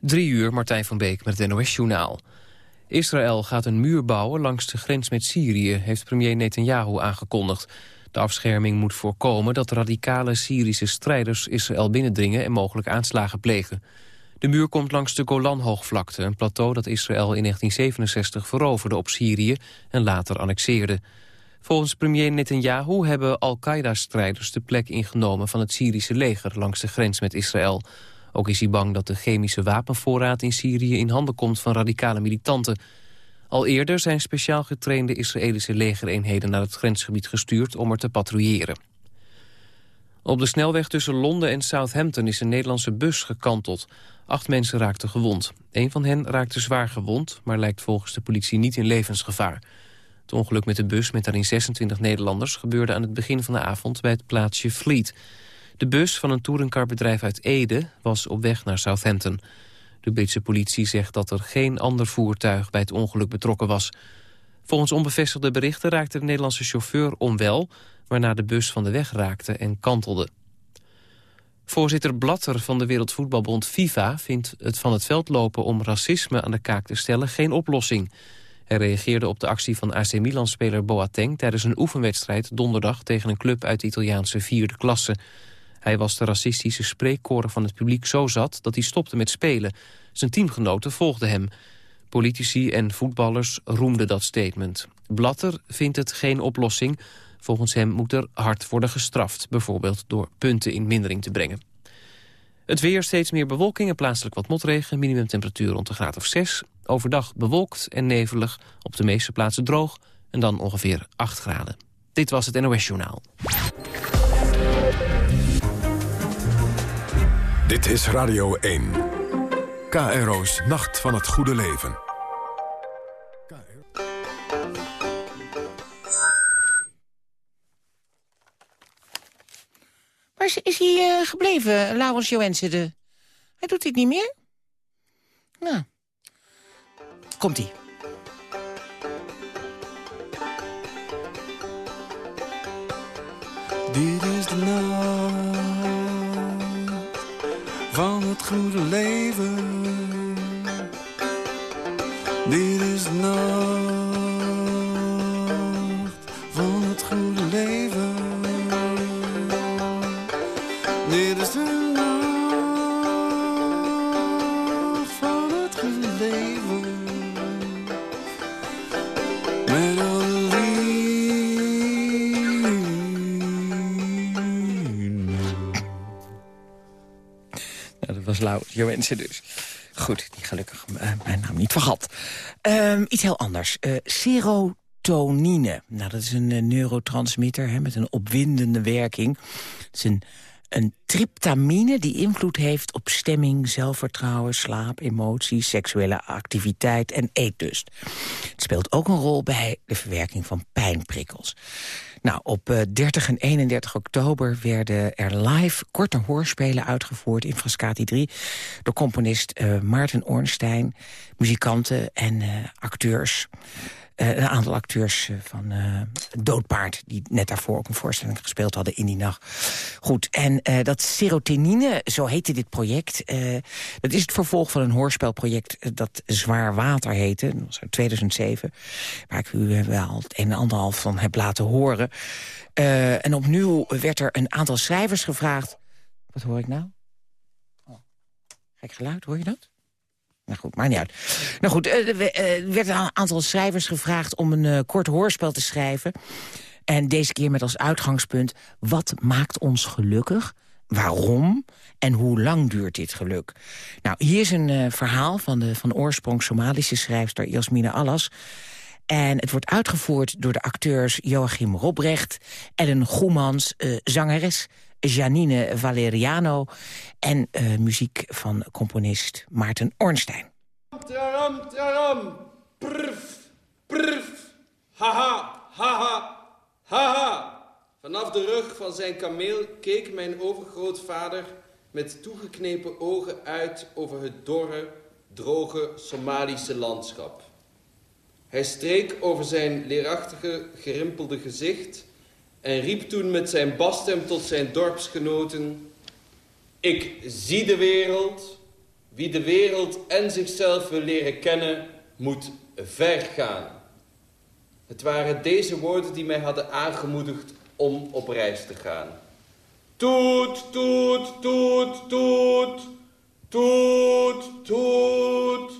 Drie uur, Martijn van Beek met het NOS-journaal. Israël gaat een muur bouwen langs de grens met Syrië... heeft premier Netanyahu aangekondigd. De afscherming moet voorkomen dat radicale Syrische strijders Israël binnendringen... en mogelijk aanslagen plegen. De muur komt langs de Golanhoogvlakte, een plateau dat Israël in 1967 veroverde op Syrië en later annexeerde. Volgens premier Netanyahu hebben Al-Qaeda-strijders de plek ingenomen van het Syrische leger langs de grens met Israël. Ook is hij bang dat de chemische wapenvoorraad in Syrië in handen komt van radicale militanten. Al eerder zijn speciaal getrainde Israëlische legereenheden naar het grensgebied gestuurd om er te patrouilleren. Op de snelweg tussen Londen en Southampton is een Nederlandse bus gekanteld. Acht mensen raakten gewond. Een van hen raakte zwaar gewond, maar lijkt volgens de politie niet in levensgevaar. Het ongeluk met de bus met daarin 26 Nederlanders gebeurde aan het begin van de avond bij het plaatsje Fleet. De bus van een touringcarbedrijf uit Ede was op weg naar Southampton. De Britse politie zegt dat er geen ander voertuig bij het ongeluk betrokken was. Volgens onbevestigde berichten raakte de Nederlandse chauffeur onwel... waarna de bus van de weg raakte en kantelde. Voorzitter Blatter van de Wereldvoetbalbond FIFA vindt het van het veld lopen om racisme aan de kaak te stellen geen oplossing. Hij reageerde op de actie van AC Milan-speler Boateng tijdens een oefenwedstrijd donderdag tegen een club uit de Italiaanse vierde klasse. Hij was de racistische spreekkoren van het publiek zo zat dat hij stopte met spelen. Zijn teamgenoten volgden hem. Politici en voetballers roemden dat statement. Blatter vindt het geen oplossing. Volgens hem moet er hard worden gestraft, bijvoorbeeld door punten in mindering te brengen. Het weer steeds meer bewolking en plaatselijk wat motregen. Minimumtemperatuur rond de graad of 6. Overdag bewolkt en nevelig, op de meeste plaatsen droog... en dan ongeveer 8 graden. Dit was het NOS Journaal. Dit is Radio 1. KRO's Nacht van het Goede Leven. Waar is, hij uh, gebleven, Laurens Joensen? De... Hij doet dit niet meer? Nou, komt-ie. Dit is de nacht van het goede leven. Dit is de Was Laurens Joensen dus. Goed, die gelukkig uh, mijn naam niet vergat. Um, iets heel anders. Uh, serotonine. Nou, dat is een uh, neurotransmitter hè, met een opwindende werking. Het is een, een tryptamine die invloed heeft op stemming, zelfvertrouwen, slaap, emoties, seksuele activiteit en eetlust. Het speelt ook een rol bij de verwerking van pijnprikkels. Nou, op uh, 30 en 31 oktober werden er live korte hoorspelen uitgevoerd in Frascati 3 door componist uh, Maarten Ornstein, muzikanten en uh, acteurs. Uh, een aantal acteurs uh, van uh, Doodpaard... die net daarvoor ook een voorstelling gespeeld hadden in die nacht. Goed, en dat serotonine, zo heette dit project... dat is het vervolg van een hoorspelproject dat Zwaar Water heette. Dat was uit 2007, waar ik u wel het een en ander al van heb laten horen. en opnieuw werd er een aantal schrijvers gevraagd... Wat hoor ik nou? Oh, gek geluid, hoor je dat? Nou goed, maar niet uit. Nou goed, er werd een aantal schrijvers gevraagd om een uh, kort hoorspel te schrijven. En deze keer met als uitgangspunt, wat maakt ons gelukkig? Waarom? En hoe lang duurt dit geluk? Nou, hier is een verhaal van de van oorsprong Somalische schrijfster Jasmine Allas. En het wordt uitgevoerd door de acteurs Joachim Robrecht... Ellen Goemans, uh, zangeres Janine Valeriano... en uh, muziek van componist Maarten Ornstein. Taram, taram, prf, prf, haha, haha, haha. Vanaf de rug van zijn kameel keek mijn overgrootvader... met toegeknepen ogen uit over het dorre, droge Somalische landschap. Hij streek over zijn leerachtige, gerimpelde gezicht en riep toen met zijn basstem tot zijn dorpsgenoten... Ik zie de wereld, Wie de wereld en zichzelf wil leren kennen, moet ver gaan. Het waren deze woorden die mij hadden aangemoedigd om op reis te gaan. Toet, toet, toet, toet, toet, toet.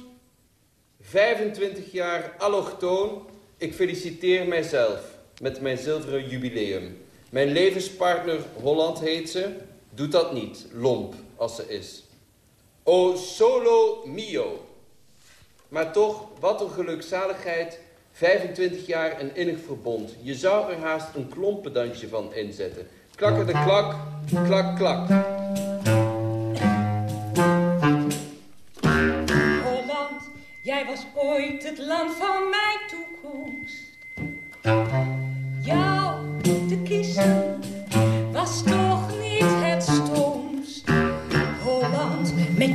25 jaar allochtoon, ik feliciteer mijzelf met mijn zilveren jubileum. Mijn levenspartner Holland heet ze, doet dat niet, lomp als ze is. O solo mio. Maar toch, wat een gelukzaligheid, 25 jaar een innig verbond. Je zou er haast een klompendansje van inzetten. Klakker de klak, klak, klak. Holland, jij was ooit het land van mijn toekomst.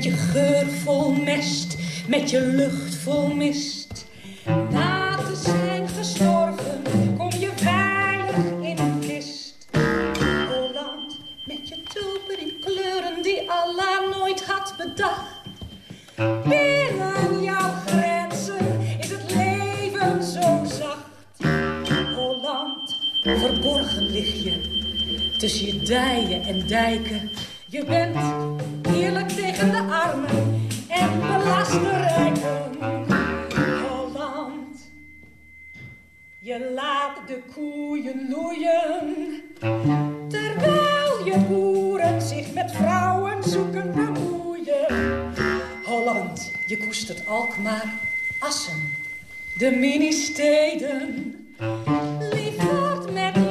Met je geur vol mest, met je lucht vol mist. Na te zijn gestorven, kom je veilig in een kist. Holland, met je tulpen in kleuren die Allah nooit had bedacht. Binnen jouw grenzen is het leven zo zacht. Holland, verborgen lig je tussen je dijen en dijken. Je bent eerlijk tegen de armen en belast de rijken. Holland, je laat de koeien loeien. Terwijl je boeren zich met vrouwen zoeken bemoeien. Holland, je koestert Alkmaar, Assen, de mini-steden. Liefhart met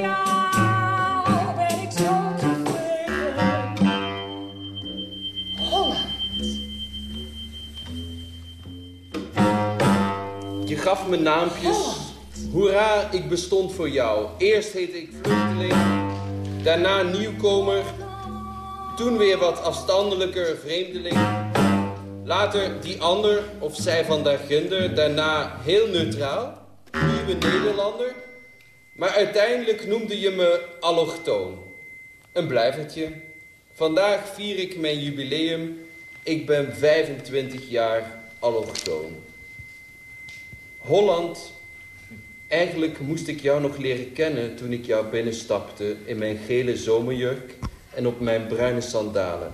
gaf me naampjes. Hoera, ik bestond voor jou. Eerst heette ik vluchteling, daarna nieuwkomer, toen weer wat afstandelijker vreemdeling. Later die ander, of zij van daarginder, daarna heel neutraal, nieuwe Nederlander. Maar uiteindelijk noemde je me allochtoon. Een blijvertje. Vandaag vier ik mijn jubileum. Ik ben 25 jaar allochtoon. Holland, eigenlijk moest ik jou nog leren kennen toen ik jou binnenstapte in mijn gele zomerjurk en op mijn bruine sandalen.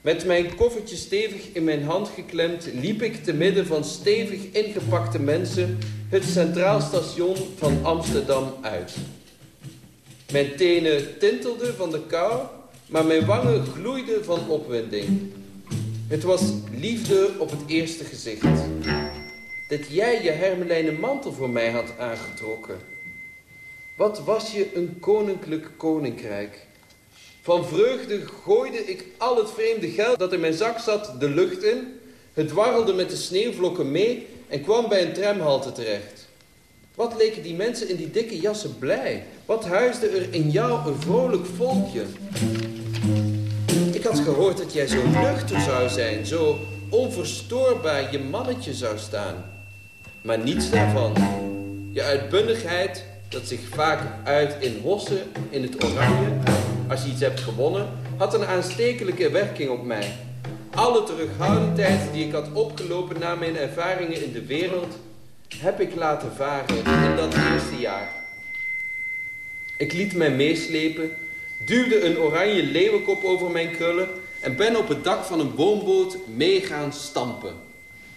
Met mijn koffertje stevig in mijn hand geklemd liep ik te midden van stevig ingepakte mensen het centraal station van Amsterdam uit. Mijn tenen tintelden van de kou, maar mijn wangen gloeiden van opwinding. Het was liefde op het eerste gezicht. Dat jij je hermelijnen mantel voor mij had aangetrokken. Wat was je een koninklijk koninkrijk. Van vreugde gooide ik al het vreemde geld dat in mijn zak zat de lucht in. Het warrelde met de sneeuwvlokken mee en kwam bij een tramhalte terecht. Wat leken die mensen in die dikke jassen blij. Wat huisde er in jou een vrolijk volkje. Ik had gehoord dat jij zo nuchter zou zijn, zo onverstoorbaar je mannetje zou staan. Maar niets daarvan. Je uitbundigheid, dat zich vaak uit in hossen in het oranje, als je iets hebt gewonnen, had een aanstekelijke werking op mij. Alle terughoudendheid die ik had opgelopen na mijn ervaringen in de wereld, heb ik laten varen in dat eerste jaar. Ik liet mij meeslepen, duwde een oranje leeuwenkop over mijn krullen en ben op het dak van een woonboot mee gaan stampen.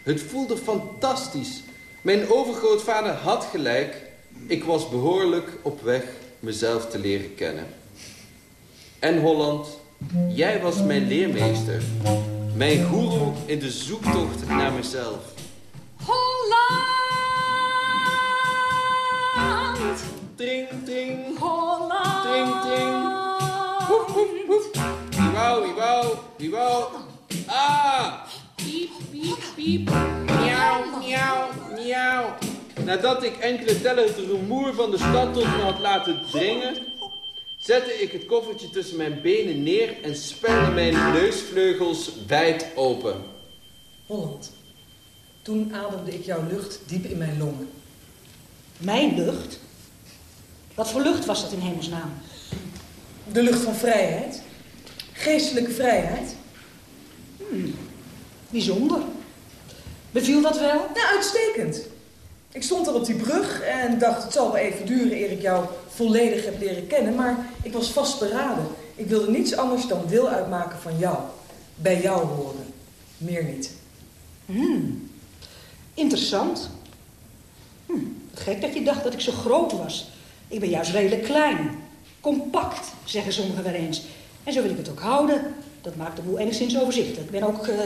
Het voelde fantastisch. Mijn overgrootvader had gelijk. Ik was behoorlijk op weg mezelf te leren kennen. En Holland, jij was mijn leermeester. Mijn goeroe in de zoektocht naar mezelf. Holland, Tring, tring, Holland. tring, tring. Wie wou, wie wou, wie wou. Ah! Piep, piep, piep. Miauw, miauw, miauw. Nadat ik enkele tellen het rumoer van de stad tot me had laten dringen, zette ik het koffertje tussen mijn benen neer en spelde mijn neusvleugels wijd open. Holland. Toen ademde ik jouw lucht diep in mijn longen. Mijn lucht? Wat voor lucht was dat in hemelsnaam? De lucht van vrijheid. Geestelijke vrijheid. Hmm. Bijzonder. Beviel dat wel? Nou, uitstekend. Ik stond al op die brug en dacht, het zal wel even duren eer ik jou volledig heb leren kennen. Maar ik was vastberaden. Ik wilde niets anders dan deel uitmaken van jou. Bij jou horen. Meer niet. Hmm. Interessant. Hm. Wat gek dat je dacht dat ik zo groot was. Ik ben juist redelijk klein. Compact, zeggen sommigen wel eens. En zo wil ik het ook houden. Dat maakt de boel enigszins overzichtelijk. Ik ben ook, eh,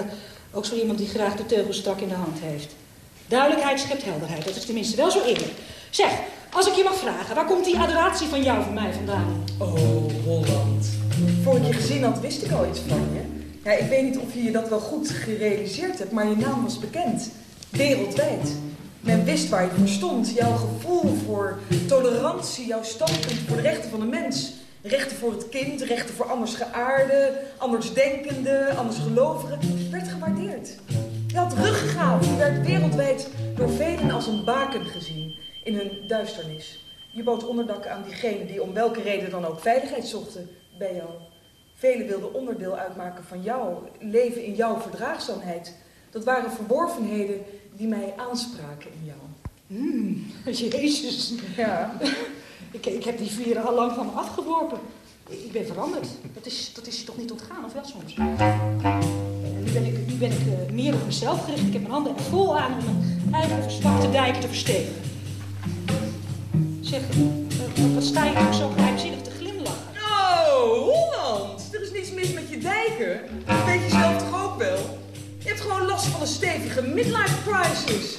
ook zo iemand die graag de teugels strak in de hand heeft. Duidelijkheid schept helderheid. Dat is tenminste wel zo eerlijk. Zeg, als ik je mag vragen, waar komt die adoratie van jou van mij vandaan? Oh, Holland. Voor ik je gezien had, wist ik al iets van je. Ja, ik weet niet of je je dat wel goed gerealiseerd hebt, maar je naam was bekend. Wereldwijd. Men wist waar je voor stond. Jouw gevoel voor tolerantie, jouw standpunt voor de rechten van de mens. Rechten voor het kind, rechten voor andersgeaarde, andersdenkende, andersgelovigen. werd gewaardeerd. Je had ruggengraat. Je werd wereldwijd door velen als een baken gezien in hun duisternis. Je bood onderdak aan diegenen die om welke reden dan ook veiligheid zochten bij jou. Velen wilden onderdeel uitmaken van jou, leven in jouw verdraagzaamheid. Dat waren verworvenheden die mij aanspraken in jou. Hmm, jezus. Ja. Ik, ik heb die vieren al lang van me afgeworpen. Ik ik ben veranderd. Dat is, dat is toch niet ontgaan, of wel soms? En nu ben ik, ben ik eh, meer op mezelf gericht. Ik heb mijn handen er vol aan om mijn eigen verzwakte dijken te verstevigen. Zeg, wat sta je zo geheimzinnig te glimlachen? Oh, Holland! Er is niets mis met je dijken. Dat weet je zelf toch ook wel? Je hebt gewoon last van een stevige midlife crisis.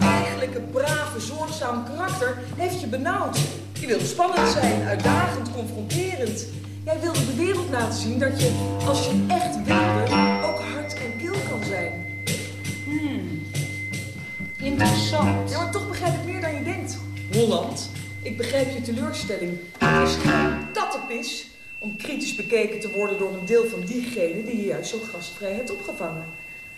Eigenlijke, brave, zorgzaam karakter heeft je benauwd. Je wilde spannend zijn, uitdagend, confronterend. Jij wilde de wereld laten zien dat je, als je echt wilde, ook hard en kil kan zijn. Hmm. Interessant. Ja, maar toch begrijp ik meer dan je denkt. Holland, ik begrijp je teleurstelling. Het is geen kattenpis om kritisch bekeken te worden door een deel van diegenen die je juist zo gastvrij hebt opgevangen.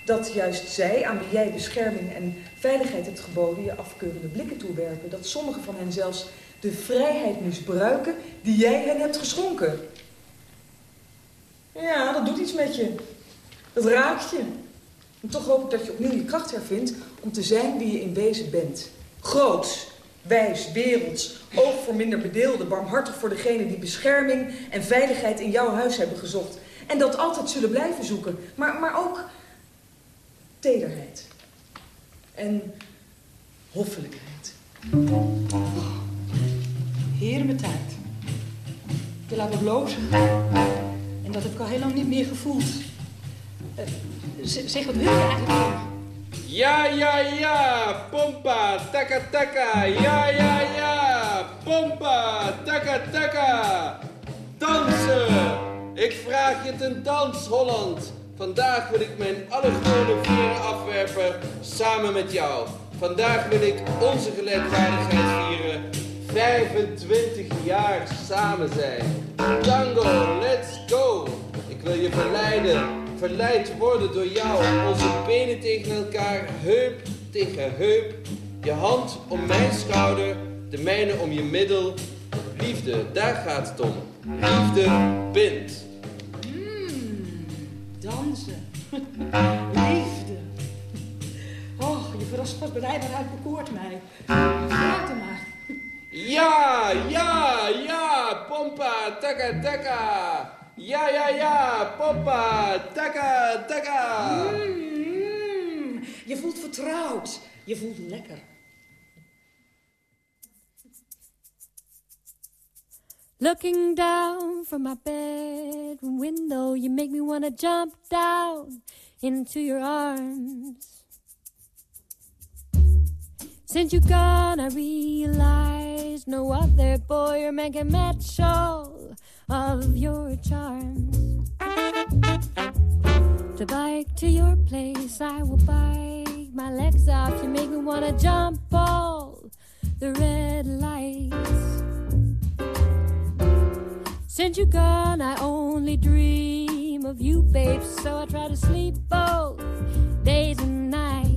Dat juist zij, aan wie jij bescherming en veiligheid hebt geboden, je afkeurende blikken toewerpen. Dat sommigen van hen zelfs de vrijheid misbruiken die jij hen hebt geschonken. Ja, dat doet iets met je. Dat raakt je. En toch hoop ik dat je opnieuw je kracht hervindt om te zijn wie je in wezen bent. Groots, wijs, werelds, oog voor minder bedeelden, barmhartig voor degenen die bescherming en veiligheid in jouw huis hebben gezocht. En dat altijd zullen blijven zoeken. Maar, maar ook tederheid. En hoffelijkheid. Heer mijn tijd. Je laat me blozen. En dat heb ik al heel lang niet meer gevoeld. Eh, zeg, wat wil je eigenlijk? Ja, ja, ja, pompa, taka, taka, ja, ja, ja, pompa, taka, taka. Dansen! Ik vraag je ten dans, Holland. Vandaag wil ik mijn allochtone vieren afwerpen samen met jou. Vandaag wil ik onze gelijkwaardigheid vieren. 25 jaar samen zijn. Tango, let's go! Ik wil je verleiden, verleid worden door jou. Onze benen tegen elkaar, heup tegen heup. Je hand om mijn schouder, de mijne om je middel. Liefde, daar gaat het om. Liefde bindt. Hmm, dansen. Liefde. Oh, je verrast pas bereidbaar uit bekoort mij. Maar. Ja, ja, ja, pompa, taka, taka. Ja, ja, ja, pompa, taka, taka. Mm, je voelt vertrouwd. Je voelt lekker. Looking down from my bedroom window, you make me want to jump down into your arms. Since you're gone, I realize no other boy or man can match all of your charms. To bike to your place, I will bike my legs off. You make me want to jump all the red lights. Since you're gone, I only dream of you, babe. So I try to sleep both days and nights.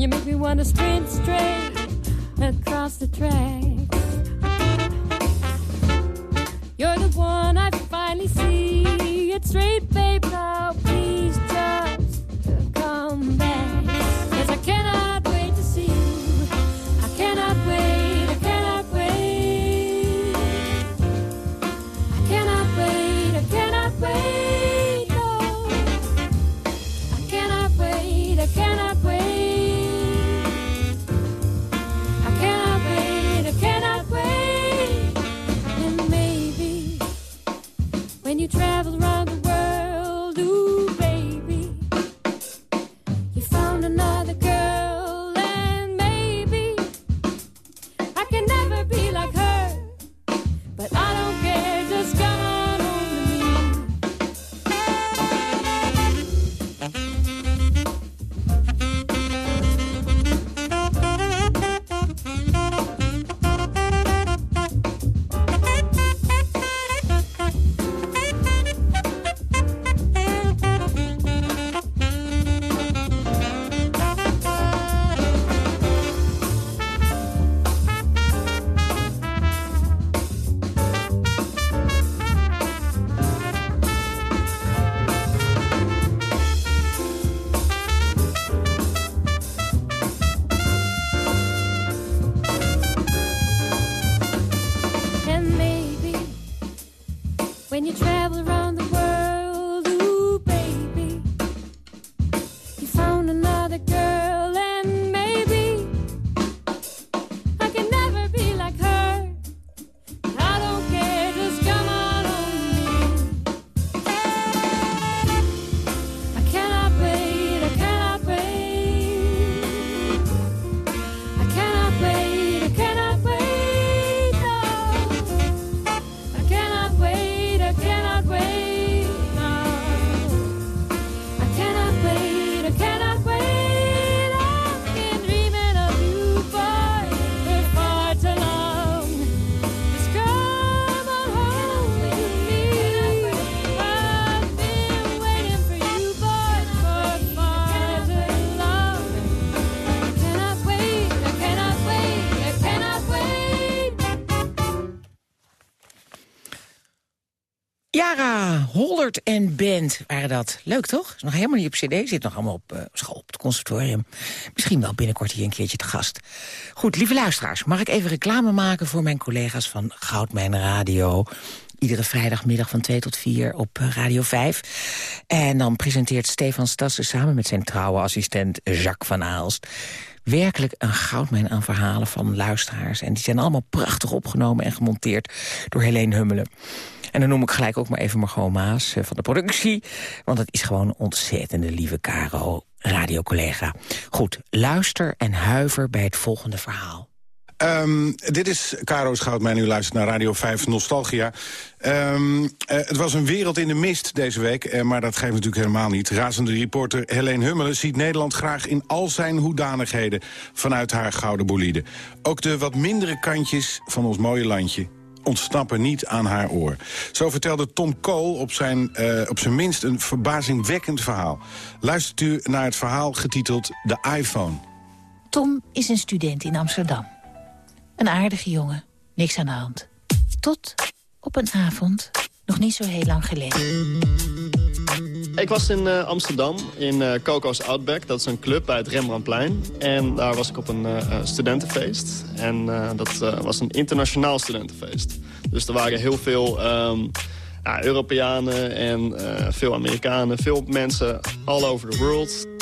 you make me want to sprint straight across the track. Straight, you travel around the Waren dat. Leuk toch? Is nog helemaal niet op cd, zit nog allemaal op eh, school, op het conservatorium. Misschien wel binnenkort hier een keertje te gast. Goed, lieve luisteraars, mag ik even reclame maken voor mijn collega's van Goudmijn Radio... Iedere vrijdagmiddag van 2 tot 4 op eh, Radio 5. En dan presenteert Stefan Stassen samen met zijn trouwe assistent Jacques van Aalst werkelijk een goudmijn aan verhalen van luisteraars. En die zijn allemaal prachtig opgenomen en gemonteerd door Helene Hummelen. En dan noem ik gelijk ook maar even Margot Maas eh, van de productie. Want het is gewoon een ontzettende lieve Caro, radiocollega. Goed, luister en huiver bij het volgende verhaal. Ehm, dit is Caro's Goudmijn, u luistert naar Radio 5 Nostalgia. Ehm, eh, het was een wereld in de mist deze week, eh, maar dat geeft natuurlijk helemaal niet. Razende reporter Helene Hummelen ziet Nederland graag in al zijn hoedanigheden... vanuit haar gouden bolide. Ook de wat mindere kantjes van ons mooie landje ontsnappen niet aan haar oor. Zo vertelde Tom Kool op zijn, eh, op zijn minst een verbazingwekkend verhaal. Luistert u naar het verhaal getiteld De iPhone. Tom is een student in Amsterdam. Een aardige jongen, niks aan de hand. Tot op een avond, nog niet zo heel lang geleden. Ik was in eh, Amsterdam, in eh, Coco's Outback. Dat is een club bij het Rembrandtplein. En daar was ik op een eh, studentenfeest. En dat was een internationaal studentenfeest. Dus er waren heel veel ehm, ja, Europeanen en veel Amerikanen. Veel mensen all over the world.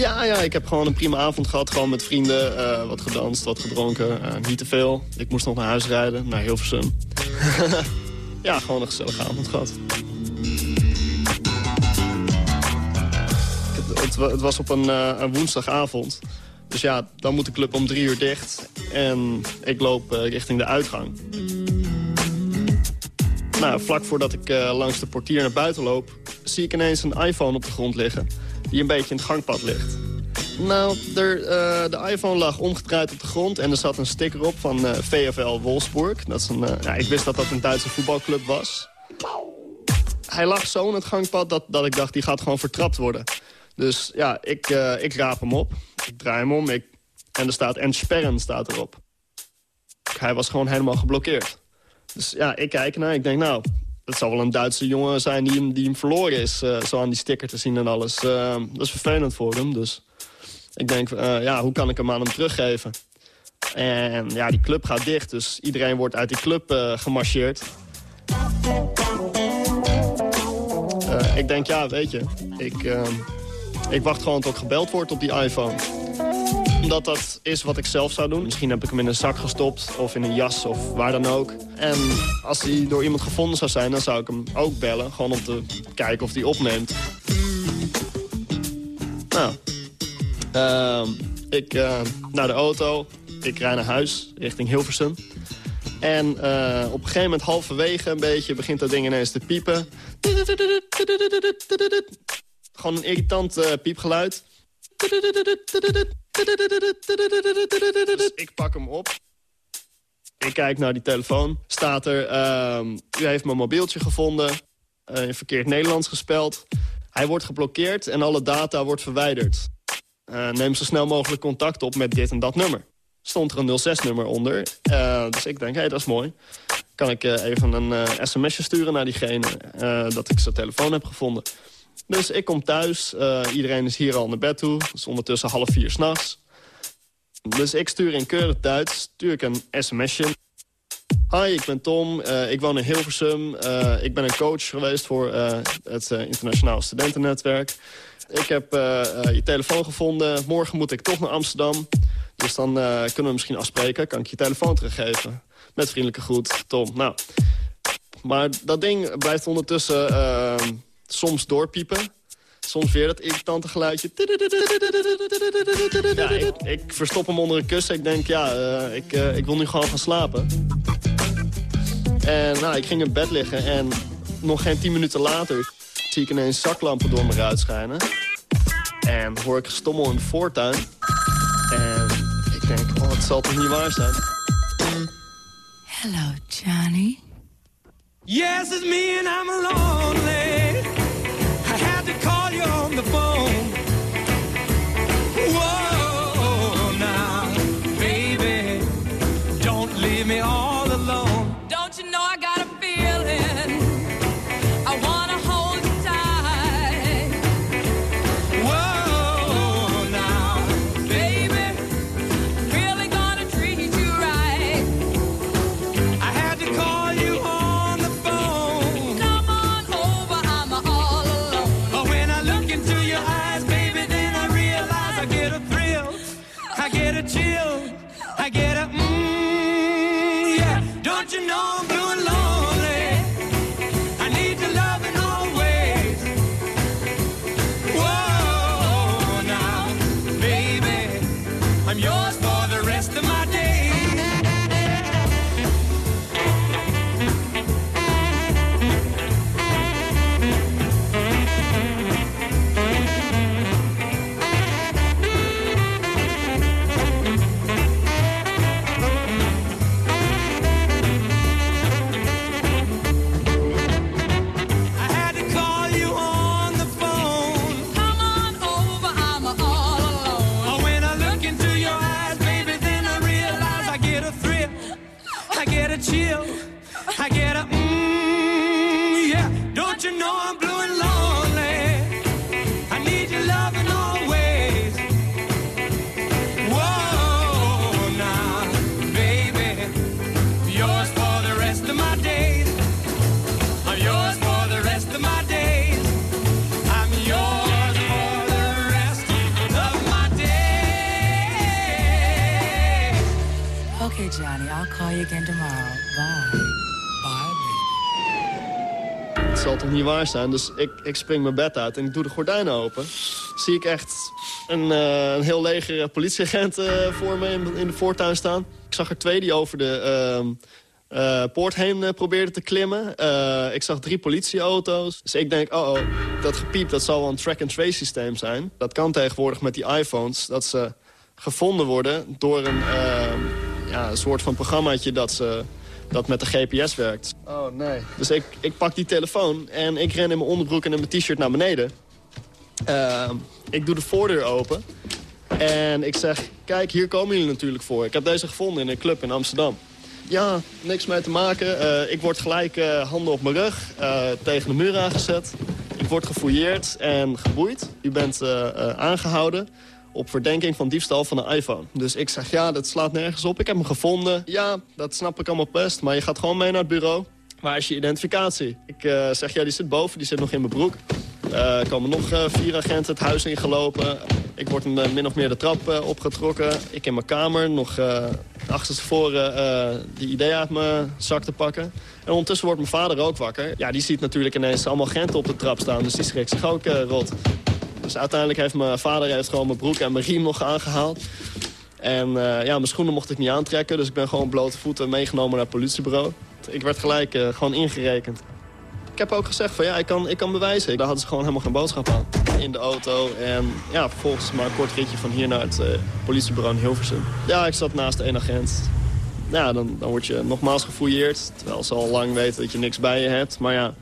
Ja, ja, ik heb gewoon een prima avond gehad. Gewoon met vrienden, eh, wat gedanst, wat gedronken. Eh, niet te veel. Ik moest nog naar huis rijden, naar Hilversum. ja, gewoon een gezellige avond gehad. Het, het, wa- het was op een, eh, een woensdagavond. Dus ja, dan moet de club om drie uur dicht. En ik loop richting de uitgang. Nou, vlak voordat ik langs de portier naar buiten loop... zie ik ineens een iPhone op de grond liggen... die een beetje in het gangpad ligt. Nou, eh, de iPhone lag omgedraaid op de grond... en er zat een sticker op van eh, VfL Wolfsburg. Dat is een, eh, ik wist dat dat een Duitse voetbalclub was. Hij lag zo in het gangpad dat, dat ik dacht, die gaat gewoon vertrapt worden. Dus ja, ik, ik raap hem op. Ik draai hem om. En er staat entsperren staat erop. Hij was gewoon helemaal geblokkeerd. Dus ja, ik kijk naar. Ik denk, nou, het zal wel een Duitse jongen zijn die hem, die hem verloren is. Uh, zo aan die sticker te zien en alles. Uh, dat is vervelend voor hem. Dus ik denk, uh, ja, hoe kan ik hem aan hem teruggeven? En ja, die club gaat dicht. Dus iedereen wordt uit die club gemarcheerd. ik denk, ja, weet je, ik, ik wacht gewoon tot gebeld wordt op die iPhone omdat dat is wat ik zelf zou doen. Misschien heb ik hem in een zak gestopt of in een jas of waar dan ook. En als hij door iemand gevonden zou zijn, dan zou ik hem ook bellen. Gewoon om te kijken of hij opneemt. Nou, uh, ik uh, naar de auto. Ik rij naar huis, richting Hilversum. En uh, op een gegeven moment halverwege een beetje begint dat ding ineens te piepen. Gewoon een irritant uh, piepgeluid. Dus ik pak hem op. Ik kijk naar die telefoon. Staat er, uh, u heeft mijn mobieltje gevonden. Uh, in verkeerd Nederlands gespeld. Hij wordt geblokkeerd en alle data wordt verwijderd. Uh, neem zo snel mogelijk contact op met dit en dat nummer. Stond er een 06-nummer onder. Uh, dus ik denk, hé, hey, dat is mooi. Kan ik even een sms'je sturen naar diegene... dat ik zijn telefoon heb gevonden. Dus ik kom thuis. Uh, iedereen is hier al naar bed toe. Het is ondertussen half vier s'nachts. Dus ik stuur in keurig Duits stuur ik een sms'je. Hi, ik ben Tom. Uh, ik woon in Hilversum. Uh, ik ben een coach geweest voor het internationaal studentennetwerk. Ik heb je telefoon gevonden. Morgen moet ik toch naar Amsterdam. Dus dan kunnen we misschien afspreken. Kan ik je telefoon teruggeven. Met vriendelijke groet, Tom. Nou, maar dat ding blijft ondertussen soms doorpiepen. Soms weer dat irritante geluidje. Ja, ik, ik, verstop hem onder een kussen. Ik denk, ja, uh, ik, uh, ik wil nu gewoon gaan slapen. En nou, ik ging in bed liggen en nog geen tien minuten later... zie ik ineens zaklampen door me ruit schijnen. En hoor ik gestommel in de voortuin. En ik denk, oh, het zal toch niet waar zijn. Hello, Johnny. Yes, it's me and I'm lonely. On the phone. Again tomorrow. Bye. Bye, Het zal toch niet waar zijn? Dus ik, ik spring mijn bed uit en ik doe de gordijnen open. Zie ik echt een, eh, een heel leger eh, politieagent eh, voor me in, in de voortuin staan. Ik zag er twee die over de ehm, eh, poort heen probeerden te klimmen. Ik zag drie politieauto's. Dus ik denk, oh, oh dat gepiep dat zal wel een track-and-trace systeem zijn. Dat kan tegenwoordig met die iPhones. Dat ze gevonden worden door een, ehm, ja, een soort van programmaatje dat ze dat met de GPS werkt. Oh, nee. Dus ik, ik pak die telefoon en ik ren in mijn onderbroek en in mijn t-shirt naar beneden. Eh, ik doe de voordeur open. En ik zeg, kijk, hier komen jullie natuurlijk voor. Ik heb deze gevonden in een club in Amsterdam. Ja, niks mee te maken. Eh, ik word gelijk eh, handen op mijn rug eh, tegen de muur aangezet. Ik word gefouilleerd en geboeid. U bent eh, eh, aangehouden op verdenking van diefstal van een iPhone. Dus ik zeg, ja, dat slaat nergens op. Ik heb hem gevonden. Ja, dat snap ik allemaal best. Maar je gaat gewoon mee naar het bureau. Waar is je identificatie? Ik eh, zeg, ja, die zit boven. Die zit nog in mijn broek. Eh, Er komen nog eh, vier agenten het huis ingelopen. Ik word eh, min of meer de trap eh, opgetrokken. Ik in mijn kamer nog uh, achterstevoren die idee uit mijn zak te pakken. En ondertussen wordt mijn vader ook wakker. Ja, die ziet natuurlijk ineens allemaal agenten op de trap staan. Dus die schrikt zich ook rot. Dus uiteindelijk heeft mijn vader heeft gewoon mijn broek en mijn riem nog aangehaald. En uh, ja, mijn schoenen mocht ik niet aantrekken. Dus ik ben gewoon blote voeten meegenomen naar het politiebureau. Ik werd gelijk uh, gewoon ingerekend. Ik heb ook gezegd van ja, ik kan, ik kan bewijzen. Daar hadden ze gewoon helemaal geen boodschap aan. In de auto en ja, vervolgens maar een kort ritje van hier naar het uh, politiebureau in Hilversum. Ja, ik zat naast één agent. Ja, dan, dan word je nogmaals gefouilleerd. Terwijl ze al lang weten dat je niks bij je hebt. Maar ja,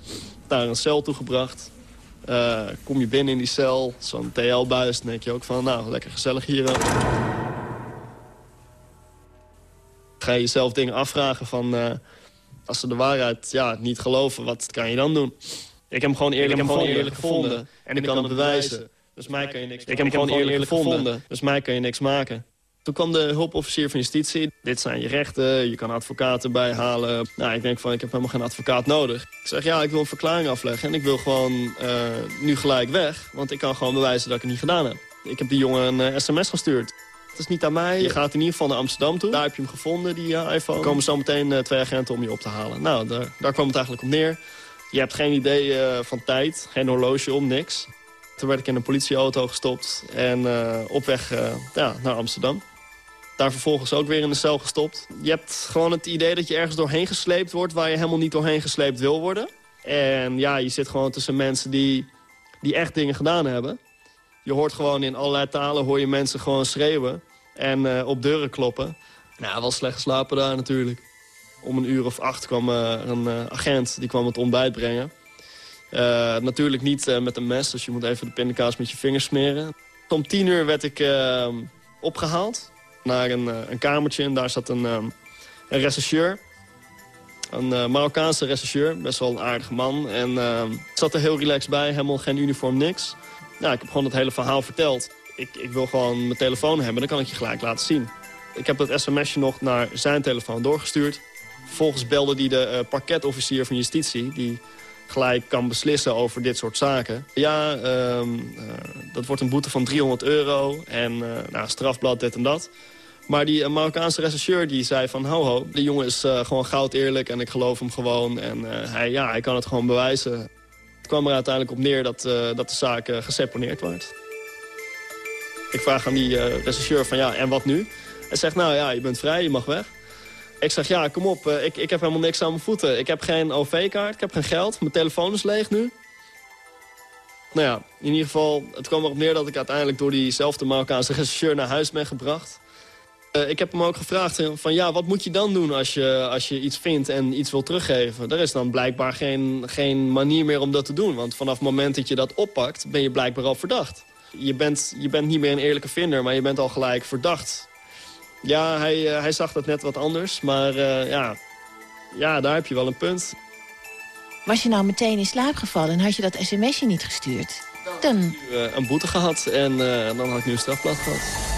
naar een cel toegebracht. Uh, kom je binnen in die cel, zo'n TL-buis, dan denk je ook van, nou, lekker gezellig hier. Ga je jezelf dingen afvragen van, uh, als ze de waarheid ja, niet geloven, wat kan je dan doen? Ik heb hem gewoon eerlijk, hem gewoon eerlijk gevonden, en ik kan het bewijzen. Dus mij kan je niks Ik heb hem gewoon eerlijk, gevonden, dus mij kan je niks maken. Toen kwam de hulpofficier van justitie. Dit zijn je rechten, je kan advocaten bijhalen. Nou, ik denk van, ik heb helemaal geen advocaat nodig. Ik zeg, ja, ik wil een verklaring afleggen en ik wil gewoon uh, nu gelijk weg. Want ik kan gewoon bewijzen dat ik het niet gedaan heb. Ik heb die jongen een sms gestuurd. Het is niet aan mij. Je gaat in ieder geval naar Amsterdam toe. Daar heb je hem gevonden, die uh, iPhone. Er komen zo meteen twee agenten om je op te halen. Nou, daar, daar kwam het eigenlijk op neer. Je hebt geen idee van tijd, geen horloge om, niks. Toen werd ik in een politieauto gestopt en op weg ja, naar Amsterdam daar vervolgens ook weer in de cel gestopt. Je hebt gewoon het idee dat je ergens doorheen gesleept wordt... waar je helemaal niet doorheen gesleept wil worden. En ja, je zit gewoon tussen mensen die, die echt dingen gedaan hebben. Je hoort gewoon in allerlei talen hoor je mensen gewoon schreeuwen... en uh, op deuren kloppen. Nou, wel slecht geslapen daar natuurlijk. Om een uur of acht kwam uh, een uh, agent, die kwam het ontbijt brengen. Natuurlijk niet met een mes, dus je moet even de pindakaas met je vingers smeren. Om tien uur werd ik opgehaald naar een, een, kamertje en daar zat een, um, een rechercheur. Een uh, Marokkaanse rechercheur, best wel een aardige man. En uh, zat er heel relaxed bij, helemaal geen uniform, niks. Nou, ik heb gewoon het hele verhaal verteld. Ik, ik wil gewoon mijn telefoon hebben, dan kan ik je gelijk laten zien. Ik heb dat sms'je nog naar zijn telefoon doorgestuurd. Vervolgens belde hij de uh, parketofficier van justitie... die gelijk kan beslissen over dit soort zaken. Ja, uh, dat wordt een boete van 300 euro en nou, strafblad, dit en dat. Maar die Marokkaanse rechercheur die zei van... ho ho, die jongen is uh, gewoon goud eerlijk en ik geloof hem gewoon. En uh, hij, ja, hij kan het gewoon bewijzen. Het kwam er uiteindelijk op neer dat, uh, dat de zaak geseponeerd wordt. Ik vraag aan die rechercheur van ja, en wat nu? Hij zegt nou ja, je bent vrij, je mag weg. Ik zeg ja, kom op, ik, ik heb helemaal niks aan mijn voeten. Ik heb geen OV-kaart, ik heb geen geld, mijn telefoon is leeg nu. Nou ja, in ieder geval, het kwam erop neer dat ik uiteindelijk door diezelfde Marokkaanse rechercheur naar huis ben gebracht. Uh, ik heb hem ook gevraagd van ja, wat moet je dan doen als je, als je iets vindt en iets wil teruggeven? Er is dan blijkbaar geen, geen manier meer om dat te doen. Want vanaf het moment dat je dat oppakt, ben je blijkbaar al verdacht. Je bent, je bent niet meer een eerlijke vinder, maar je bent al gelijk verdacht. Ja, hij, uh, hij zag dat net wat anders, maar uh, ja, ja, daar heb je wel een punt. Was je nou meteen in slaap gevallen en had je dat sms'je niet gestuurd? Dan... Uh, een boete gehad en dan had ik nu een strafblad gehad.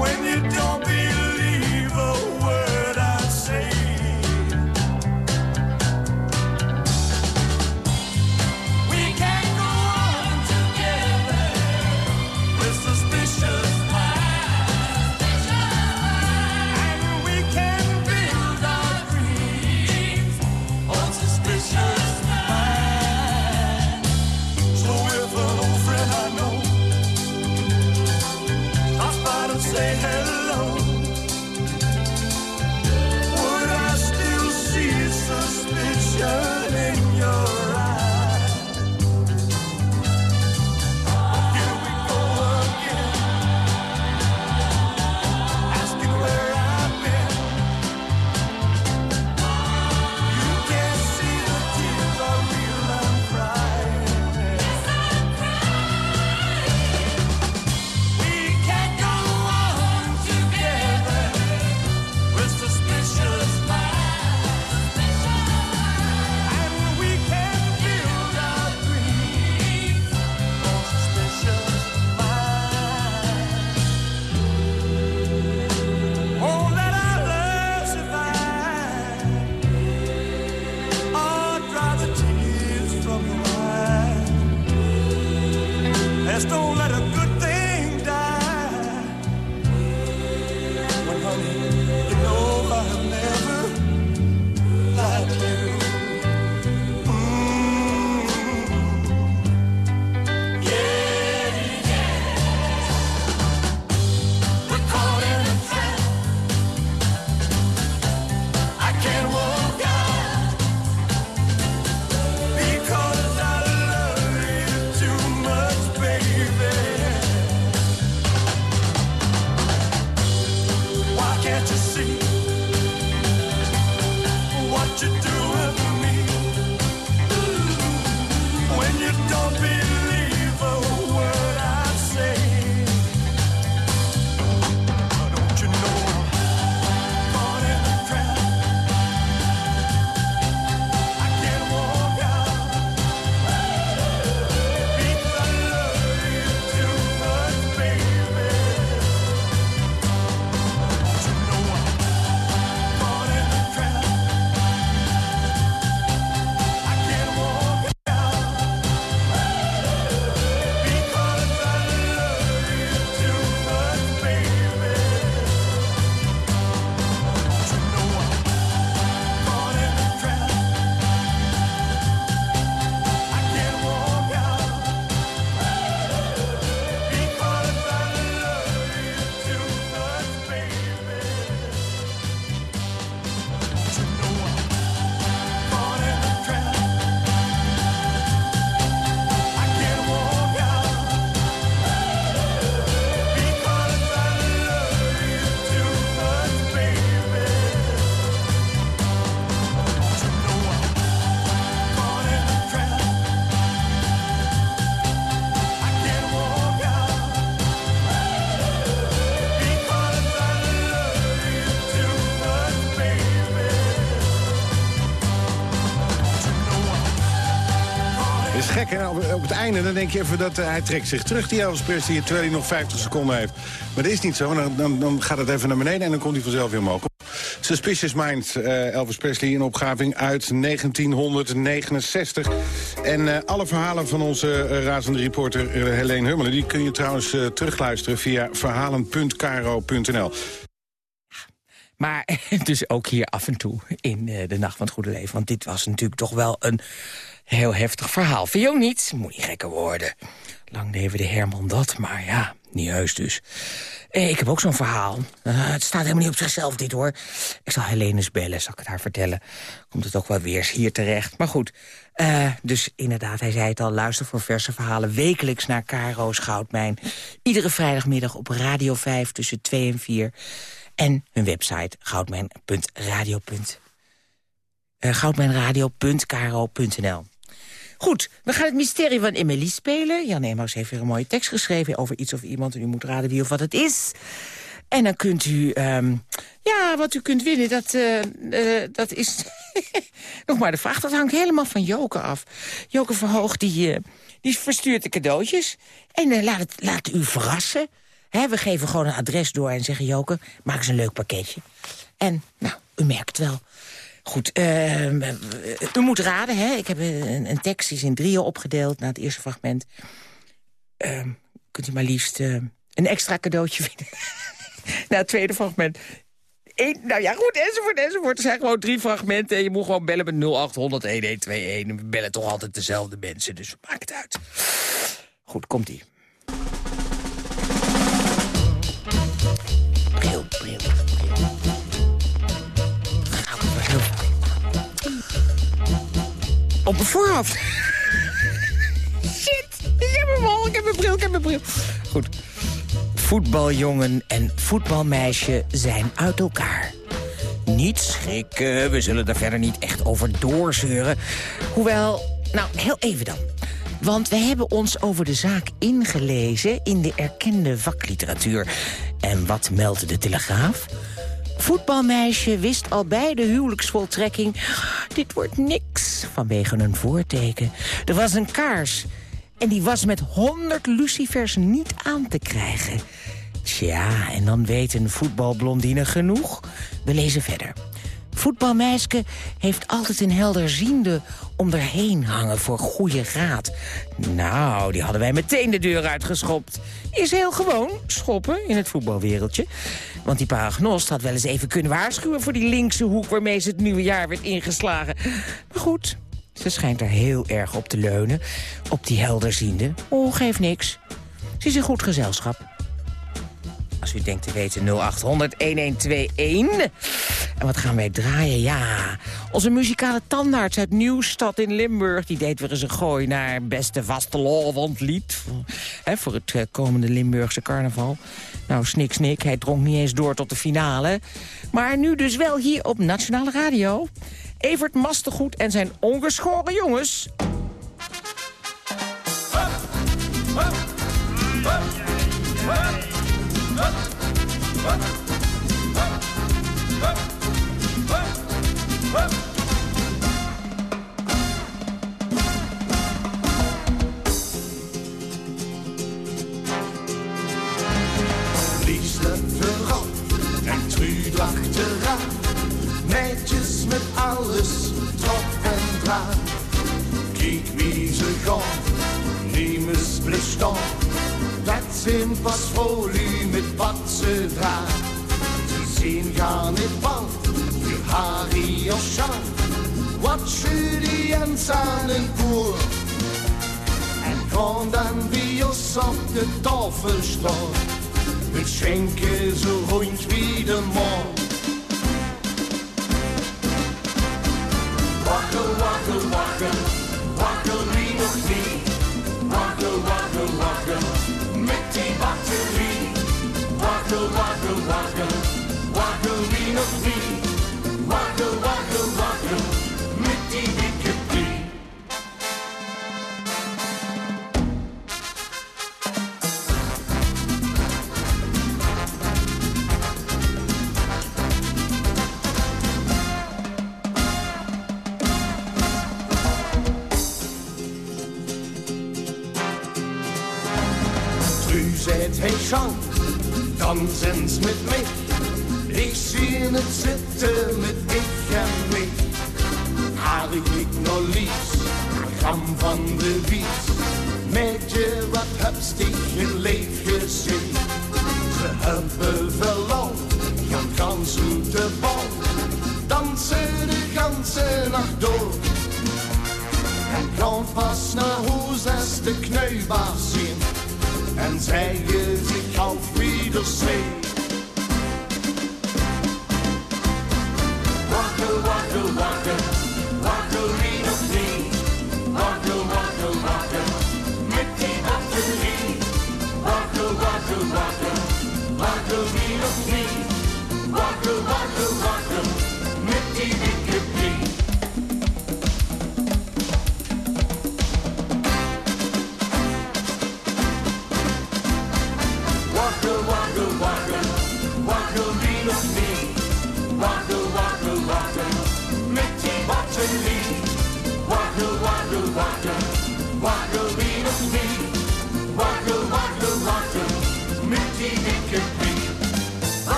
when you don't believe het einde dan denk je even dat eh, hij trekt zich terug, die Elvis Presley, terwijl hij nog 50 seconden heeft. Maar dat is niet zo, dan, dan, dan gaat het even naar beneden en dan komt hij vanzelf weer omhoog. Suspicious Mind, eh, Elvis Presley, een opgraving uit 1969. En eh, alle verhalen van onze razende reporter Helene Hummelen... die kun je trouwens terugluisteren via verhalen.caro.nl. Maar dus ook hier af en toe in de Nacht van het Goede Leven. Want dit was natuurlijk toch wel een heel heftig verhaal. Vind je ook niet? Moet niet gekker worden. Lang leven de Herman dat, maar ja, niet heus dus. Eh, ik heb ook zo'n verhaal. Eh, het staat helemaal niet op zichzelf dit hoor. Ik zal Helene eens bellen, zal ik het haar vertellen. Komt het ook wel weer hier terecht. Maar goed, eh, dus inderdaad, hij zei het al... luister voor verse verhalen wekelijks naar Caro's Goudmijn. Iedere vrijdagmiddag op Radio 5 tussen 2 en 4... En hun website goudmijn.radio. Uh. Goed, we gaan het mysterie van Emily spelen. Jan Emaus heeft weer een mooie tekst geschreven over iets of iemand... en u moet raden wie of wat het is. En dan kunt u... Um, ja, wat u kunt winnen, dat, uh, uh, dat is... nog maar de vraag, dat hangt helemaal van Joke af. Joke Verhoog, die, die verstuurt de cadeautjes. En laat, het, laat u verrassen. We geven gewoon een adres door en zeggen... Joke, maak eens een leuk pakketje. En, nou, u merkt wel. Goed, uh, u moet raden, hè? Ik heb een, een tekst, die is in drieën opgedeeld... na het eerste fragment. Uh, kunt u maar liefst uh, een extra cadeautje vinden. na het tweede fragment... Nou ja, goed, enzovoort, enzovoort. Er zijn gewoon drie fragmenten. Je moet gewoon bellen met 0800-1121. We bellen toch altijd dezelfde mensen, dus maakt het uit. Goed, komt-ie. Voorhoofd. Shit, ik heb hem al, ik heb mijn bril, ik heb mijn bril. Goed. Voetbaljongen en voetbalmeisje zijn uit elkaar. Niet schrikken, we zullen er verder niet echt over doorzeuren. Hoewel, nou, heel even dan. Want we hebben ons over de zaak ingelezen in de erkende vakliteratuur. En wat meldde de Telegraaf? Voetbalmeisje wist al bij de huwelijksvoltrekking... dit wordt niks vanwege een voorteken. Er was een kaars en die was met 100 lucifers niet aan te krijgen. Tja, en dan weet een voetbalblondine genoeg. We lezen verder. Voetbalmeisje heeft altijd een helderziende om erheen hangen voor goede raad. Nou, die hadden wij meteen de deur uitgeschopt. Is heel gewoon, schoppen in het voetbalwereldje. Want die paragnost had wel eens even kunnen waarschuwen... voor die linkse hoek waarmee ze het nieuwe jaar werd ingeslagen. Maar goed, ze schijnt er heel erg op te leunen. Op die helderziende. Oh, geeft niks. Ze is in goed gezelschap. Als u denkt te weten 0800 1121. En wat gaan wij draaien? Ja, onze muzikale tandarts uit Nieuwstad in Limburg... die deed weer eens een gooi naar beste vastelovendlied. Hè, voor het eh, komende Limburgse carnaval. Nou, snik, snik, hij dronk niet eens door tot de finale. Maar nu dus wel hier op Nationale Radio. Evert Mastegoed en zijn ongeschoren jongens. Kijk wie ze gaan, neem eens bestand. Pas folie met wat ze draagt. Ze zien gaan niet bang, voor Harry Jean. Wat jullie eens aan een boer. En gaan dan wie op de tafel staan. Het schenken zo rond wie de man. Wakkel, wakkel, wakkel, wakkel wie nog niet. Wakkel, wakkel, wakkel, met die batterie. Wakkel, wakkel, wakkel, wakkel wie nog dan zijn ze met mij. Ik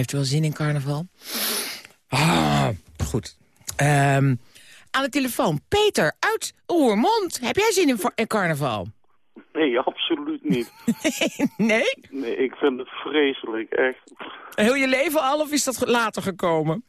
heeft u wel zin in carnaval? Ah, goed. Ehm, aan de telefoon, Peter uit Oermond. Heb jij zin in, va- in carnaval? Nee, absoluut niet. nee? Nee, ik vind het vreselijk, echt. Heel je leven al of is dat later gekomen?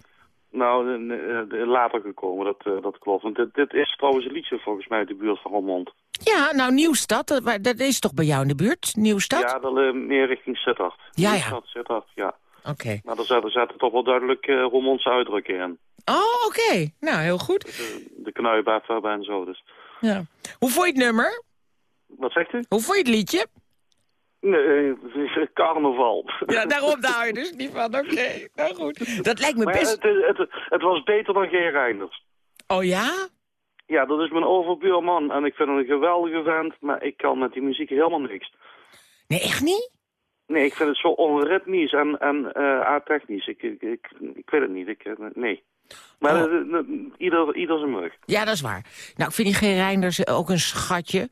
Nou, eh, eh, later gekomen, dat, eh, dat klopt. Want dit, dit is trouwens een liedje volgens mij uit de buurt van Roermond. Ja, nou Nieuwstad, dat, dat is toch bij jou in de buurt? Nieuwstad? Ja, eh, meer richting Sittard. Ja, ja. Nieuwstad, Sittard, ja. Oké. Maar er zaten, toch wel duidelijk uh, Roermondse uitdrukkingen in. Oh, oké. Nou, heel goed. De, de knuibaar en zo, dus. Ja. Hoe vond je het nummer? Wat zegt u? Hoe vond je het liedje? Nee, carnaval. Ja, daarom daar je dus niet van. Oké, nou goed. Dat lijkt me Maar best... het, het, het, was beter dan G. Reinders. Oh ja? Ja, dat is mijn overbuurman. En ik vind hem een geweldige vent, maar ik kan met die muziek helemaal niks. Nee, echt niet? Nee, ik vind het zo onritmisch en, en uh, a-technisch. Ik, ik, ik, ik weet het niet. Ik, uh, nee. Maar Oh. uh, ieder, ieder zijn mug. Ja, dat is waar. Nou, ik vind die G. Reinders ook een schatje.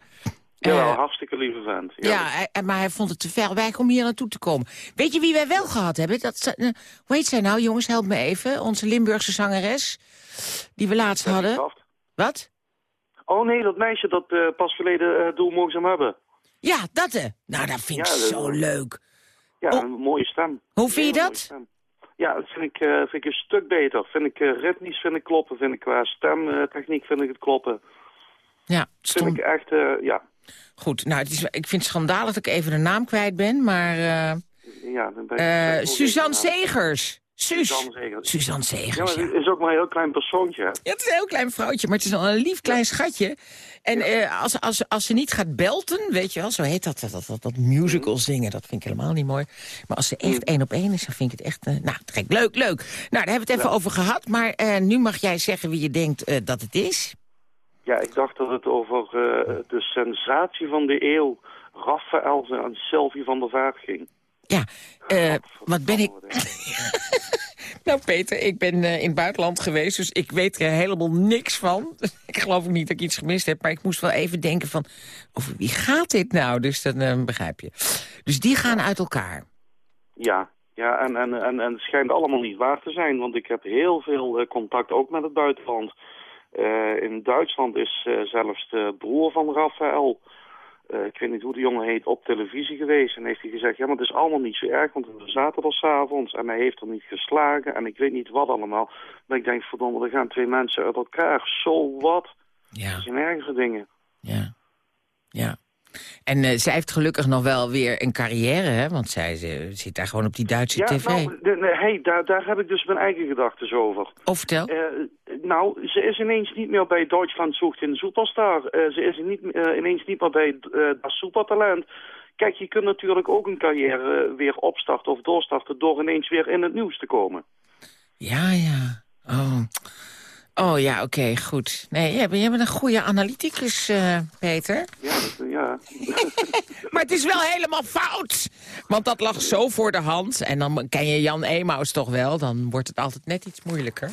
Ja, Eh, hartstikke lieve vent. Ja. Ja, hij- maar hij vond het te ver weg om hier naartoe te komen. Weet je wie wij wel gehad hebben? Dat, eh, hoe heet zij nou, jongens? Help me even. Onze Limburgse zangeres. Die we laatst hadden. Wat? Oh nee, dat meisje dat uh, pas verleden uh, doel mogen hebben. Ja, dat hè. Nou, dat vind ik dat- zo leuk. Ja, Oh. een mooie stem. Hoe vind je dat? Ja, dat vind ik, uh, vind ik een stuk beter. Vind ik uh, ritmisch vind ik kloppen. Vind ik qua stemtechniek vind ik het kloppen. Ja, Vind ik echt, uh, ja. Goed, nou, het is, ik vind het schandalig dat ik even de naam kwijt ben, maar... ja dan ben ik Suzanne Segers. Suus. Suzanne. Suzanne Segers, ja. Maar het is ook maar een heel klein persoontje. hè? Ja, het is een heel klein vrouwtje, maar het is al een lief klein schatje. En uh, als, als, als ze niet gaat belten, weet je wel, zo heet dat, dat, dat, dat musical zingen, dat vind ik helemaal niet mooi. Maar als ze echt één op één is, dan vind ik het echt, uh, nou, trek, leuk, leuk. Nou, daar hebben we het even ja. over gehad, maar uh, nu mag jij zeggen wie je denkt dat het is. Ja, ik dacht dat het over de sensatie van de eeuw, Raphaël en Sylvie van der Vaart ging. Ja, uh, wat ben ik... nou Peter, ik ben uh, in het buitenland geweest, dus ik weet er helemaal niks van. ik geloof ook niet dat ik iets gemist heb, maar ik moest wel even denken van... over wie gaat dit nou? Dus dan uh, begrijp je. Dus die gaan uit elkaar. Ja, ja en, en, en, en het schijnt allemaal niet waar te zijn, want ik heb heel veel contact ook met het buitenland. In Duitsland is zelfs de broer van Raphaël... Uh, ik weet niet hoe de jongen heet, op televisie geweest. En heeft hij gezegd, ja, maar het is allemaal niet zo erg, want het is zaterdagavond en hij heeft er niet geslagen en ik weet niet wat allemaal. Maar ik denk, verdomme, er gaan twee mensen uit elkaar. Zo wat? Ja. Dat zijn ergere dingen. Ja, ja. En uh, zij heeft gelukkig nog wel weer een carrière, hè? Want zij ze, zit daar gewoon op die Duitse ja, tv. Nou, de, nee, hey, daar, daar heb ik dus mijn eigen gedachten over. Oh, vertel. Uh, nou, ze is ineens niet meer bij Duitsland zoekt in Superstar. Uh, ze is niet, ineens niet meer bij dat supertalent. Kijk, je kunt natuurlijk ook een carrière weer opstarten of doorstarten... door ineens weer in het nieuws te komen. Ja, ja. Oh, oh ja, oké, okay, goed. Nee, je bent, je bent een goede analyticus, Peter. Ja, dat, ja. maar het is wel helemaal fout. Want dat lag zo voor de hand. En dan ken je Jan Emaus toch wel. Dan wordt het altijd net iets moeilijker.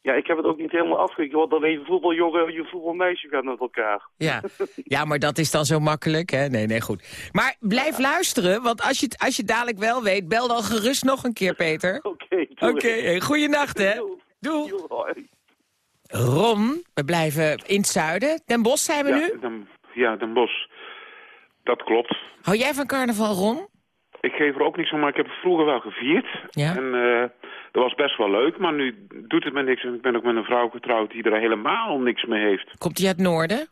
Ja, ik heb het ook niet helemaal afgekort. Dan even voetbaljongen je voetbalmeisje gaat met elkaar. Ja. ja, maar dat is dan zo makkelijk, hè? Nee, nee, goed. Maar blijf ja. luisteren, want als je, het, als je dadelijk wel weet... bel dan gerust nog een keer, Peter. Oké, Oké, okay, hey, goeienacht, hè? Doei. Ron, we blijven in het zuiden. Den Bosch zijn we ja, nu? Den, ja, Den Bosch. Dat klopt. Hou jij van carnaval, Ron? Ik geef er ook niks van, maar ik heb het vroeger wel gevierd. Ja. En uh, dat was best wel leuk, maar nu doet het me niks. En ik ben ook met een vrouw getrouwd die er helemaal niks mee heeft. Komt die uit het noorden?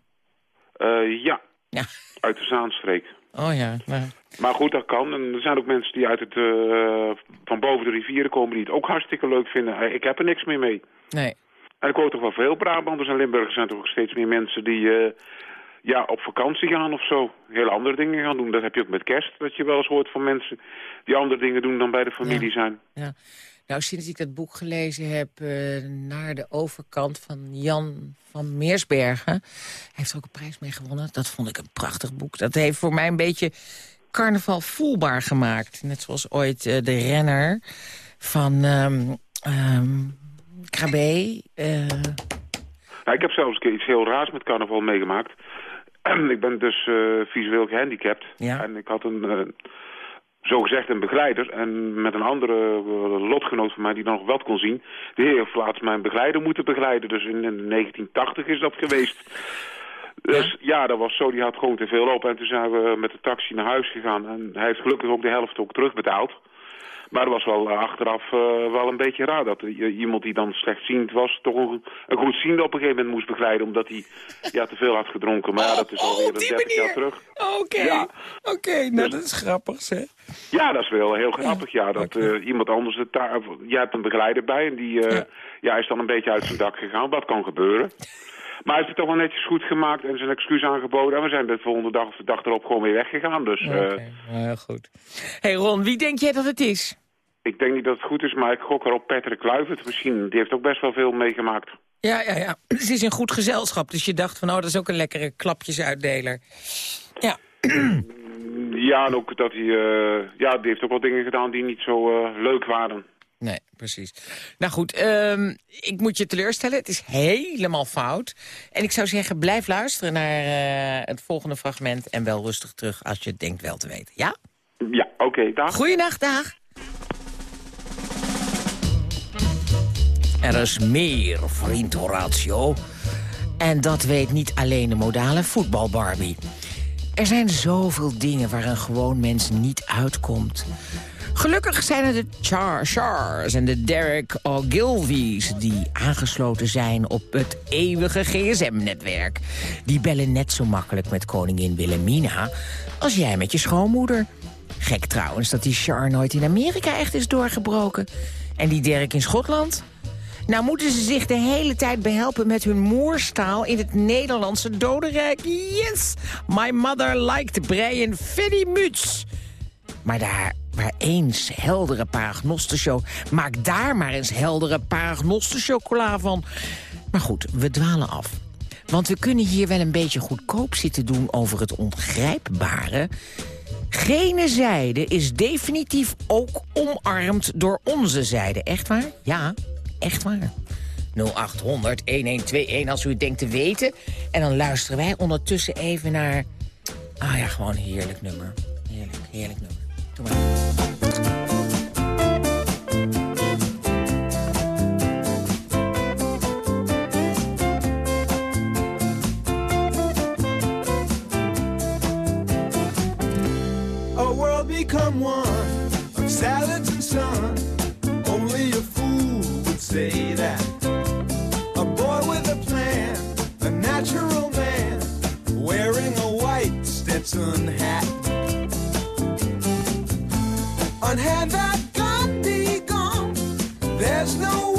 Uh, ja. ja, uit de Zaanstreek. Oh ja, maar... Maar goed, dat kan. En er zijn ook mensen die uit het, uh, van boven de rivieren komen die het ook hartstikke leuk vinden. Ik heb er niks meer mee. Nee. En ik hoor toch wel veel Brabanders en Limburgers zijn toch ook steeds meer mensen die uh, ja, op vakantie gaan of zo. Hele andere dingen gaan doen. Dat heb je ook met kerst, dat je wel eens hoort van mensen die andere dingen doen dan bij de familie ja. zijn. Ja. Nou, sinds ik dat boek gelezen heb, uh, naar de overkant van Jan van Meersbergen. Hij heeft er ook een prijs mee gewonnen. Dat vond ik een prachtig boek. Dat heeft voor mij een beetje carnaval voelbaar gemaakt. Net zoals ooit uh, de renner van um, um, Krabbe. Uh... Nou, ik heb zelfs iets heel raars met carnaval meegemaakt. ik ben dus visueel gehandicapt. Ja. En ik had een, zogezegd een begeleider. En met een andere uh, lotgenoot van mij die nog wat kon zien. Die heeft laatst mijn begeleider moeten begeleiden. Dus in, in 1980 is dat geweest. Dus ja. ja, dat was zo. Die had gewoon te veel op. En toen zijn we met de taxi naar huis gegaan. En hij heeft gelukkig ook de helft ook terugbetaald. Maar het was wel eh, achteraf eh, wel een beetje raar dat iemand die dan slechtziend was... toch een, een goedziende op een gegeven moment moest begeleiden... omdat hij ja, te veel had gedronken. Maar ja, dat is alweer een 30 jaar terug. Oké, Ja. oké, nou dat is grappig zeg. Ja, dat is wel heel grappig, ja. Dat eh, iemand anders. Jij hebt een begeleider bij en die ja. is dan een beetje uit zijn dak gegaan. Dat kan gebeuren. Maar hij heeft het toch wel netjes goed gemaakt en zijn excuus aangeboden. En we zijn de volgende dag of de dag erop gewoon weer weggegaan. Dus eh, heel goed. hey Ron, wie denk jij dat het is? ik denk niet dat het goed is, maar ik gok erop Patrick Kluivert. Misschien, die heeft ook best wel veel meegemaakt. Ja, ja, ja. Het is in goed gezelschap, dus je dacht van, oh, dat is ook een lekkere klapjesuitdeler. Ja. Ja, en ook dat hij... eh, ja, die heeft ook wel dingen gedaan die niet zo eh, leuk waren. Nee, precies. Nou goed, ehm, ik moet je teleurstellen. Het is helemaal fout. En ik zou zeggen, blijf luisteren naar eh, het volgende fragment... en wel rustig terug als je het denkt wel te weten. Ja? Ja, oké, dag. Goeienacht, dag. Er is meer, vriend Horatio. En dat weet niet alleen de modale voetbalbarbie. Er zijn zoveel dingen waar een gewoon mens niet uitkomt. Gelukkig zijn er de Char Chars en de Derek Ogilvies... die aangesloten zijn op het eeuwige gsm-netwerk. Die bellen net zo makkelijk met koningin Wilhelmina... als jij met je schoonmoeder. Gek trouwens dat die Char nooit in Amerika echt is doorgebroken. En die Derek in Schotland... Nou moeten ze zich de hele tijd behelpen met hun moerstaal in het Nederlandse dodenrijk. Yes! My mother liked Brian Fiddy Muts. Maar daar waar eens heldere paragnostenchola... maak daar maar eens heldere paragnostenchocola van. Maar goed, we dwalen af. Want we kunnen hier wel een beetje goedkoop zitten doen over het ongrijpbare... Gene zijde is definitief ook omarmd door onze zijde. Echt waar? Ja, echt waar. 0800 1121 als u het denkt te weten. En dan luisteren wij ondertussen even naar... Ah ja, gewoon een heerlijk nummer. Heerlijk, heerlijk nummer. A world become one of salads and sun. Only a fool would say that. A boy with a plan, a natural man, wearing a white Stetson hat. Unhand that gun, be gone. There's no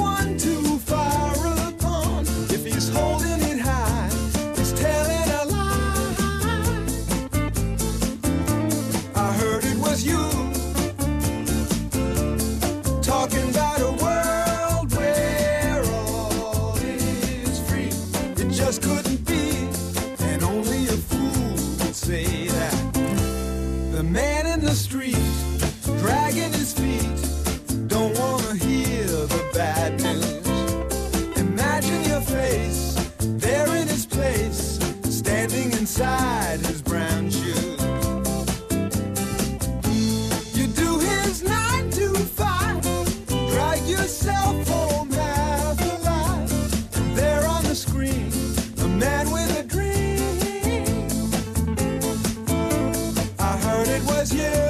it was you,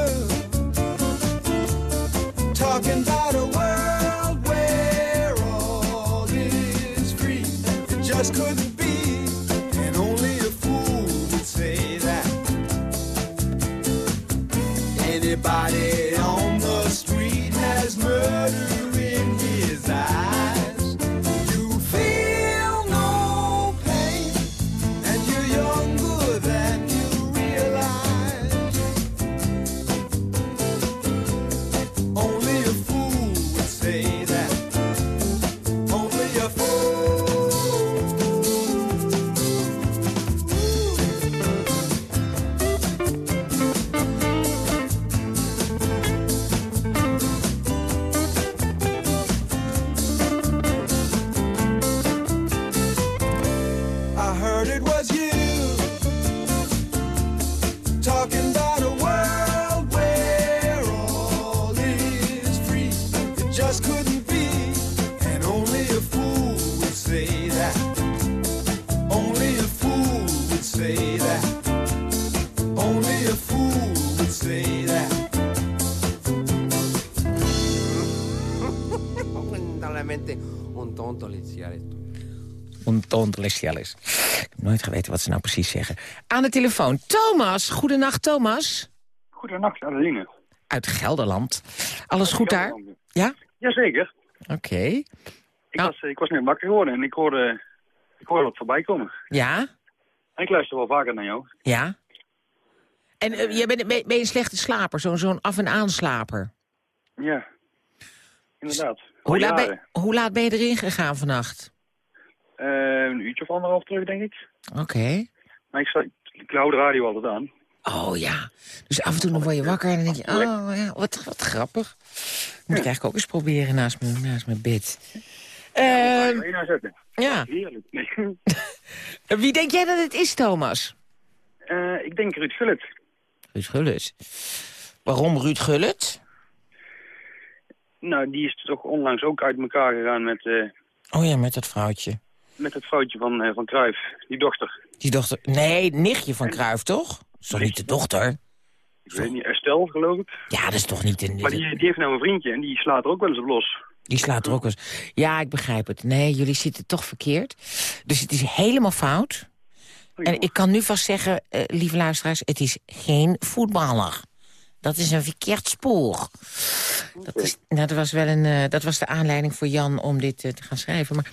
Ontontelestialis. Ik heb nooit geweten wat ze nou precies zeggen. Aan de telefoon, Thomas. Goedenacht, Thomas. Goedenacht, Adeline. Uit Gelderland. Alles goed daar? Ja? Jazeker. Oké. Ik, was, ik was net wakker geworden en ik hoorde, ik hoorde wat voorbij komen. Ja? En ik luister wel vaker naar jou. Ja? En eh, jij bent, ben ben je een slechte slaper? Zo'n zo'n af- en aanslaper? Ja, inderdaad. Hoe laat, ben, hoe laat ben je erin gegaan vannacht? Eh, een uurtje of anderhalf terug, denk ik. Oké. Maar ik, sta- ik hou de radio altijd aan. Oh ja. Dus af en toe dan word je wakker en dan denk je... Oh ja, wat, wat grappig. Moet ik eigenlijk ook eens proberen naast mijn, naast mijn bed. Ja. Heerlijk. Nee. Wie denk jij dat het is, Thomas? Eh, ik denk Ruud Gullit. Ruud Gullit. Waarom Ruud Gullit? Nou, die is toch onlangs ook uit elkaar gegaan met, eh, Oh ja, met dat vrouwtje. Met het vrouwtje van, eh van Cruijff, die dochter. Die dochter... Nee, nichtje van Kruif, toch? Toch niet de dochter? Ik weet niet, Estelle, geloof ik. Ja, dat is toch niet een... Maar die, die heeft nou een vriendje en die slaat er ook wel eens op los. Die slaat er ook eens. Ja, ik begrijp het. Nee, jullie zitten toch verkeerd. Dus het is helemaal fout. En ik kan nu vast zeggen, eh, lieve luisteraars... het is geen voetballer. Dat is een verkeerd spoor. Dat, is, nou, dat, was wel een, eh, dat was de aanleiding voor Jan om dit eh, te gaan schrijven. Maar...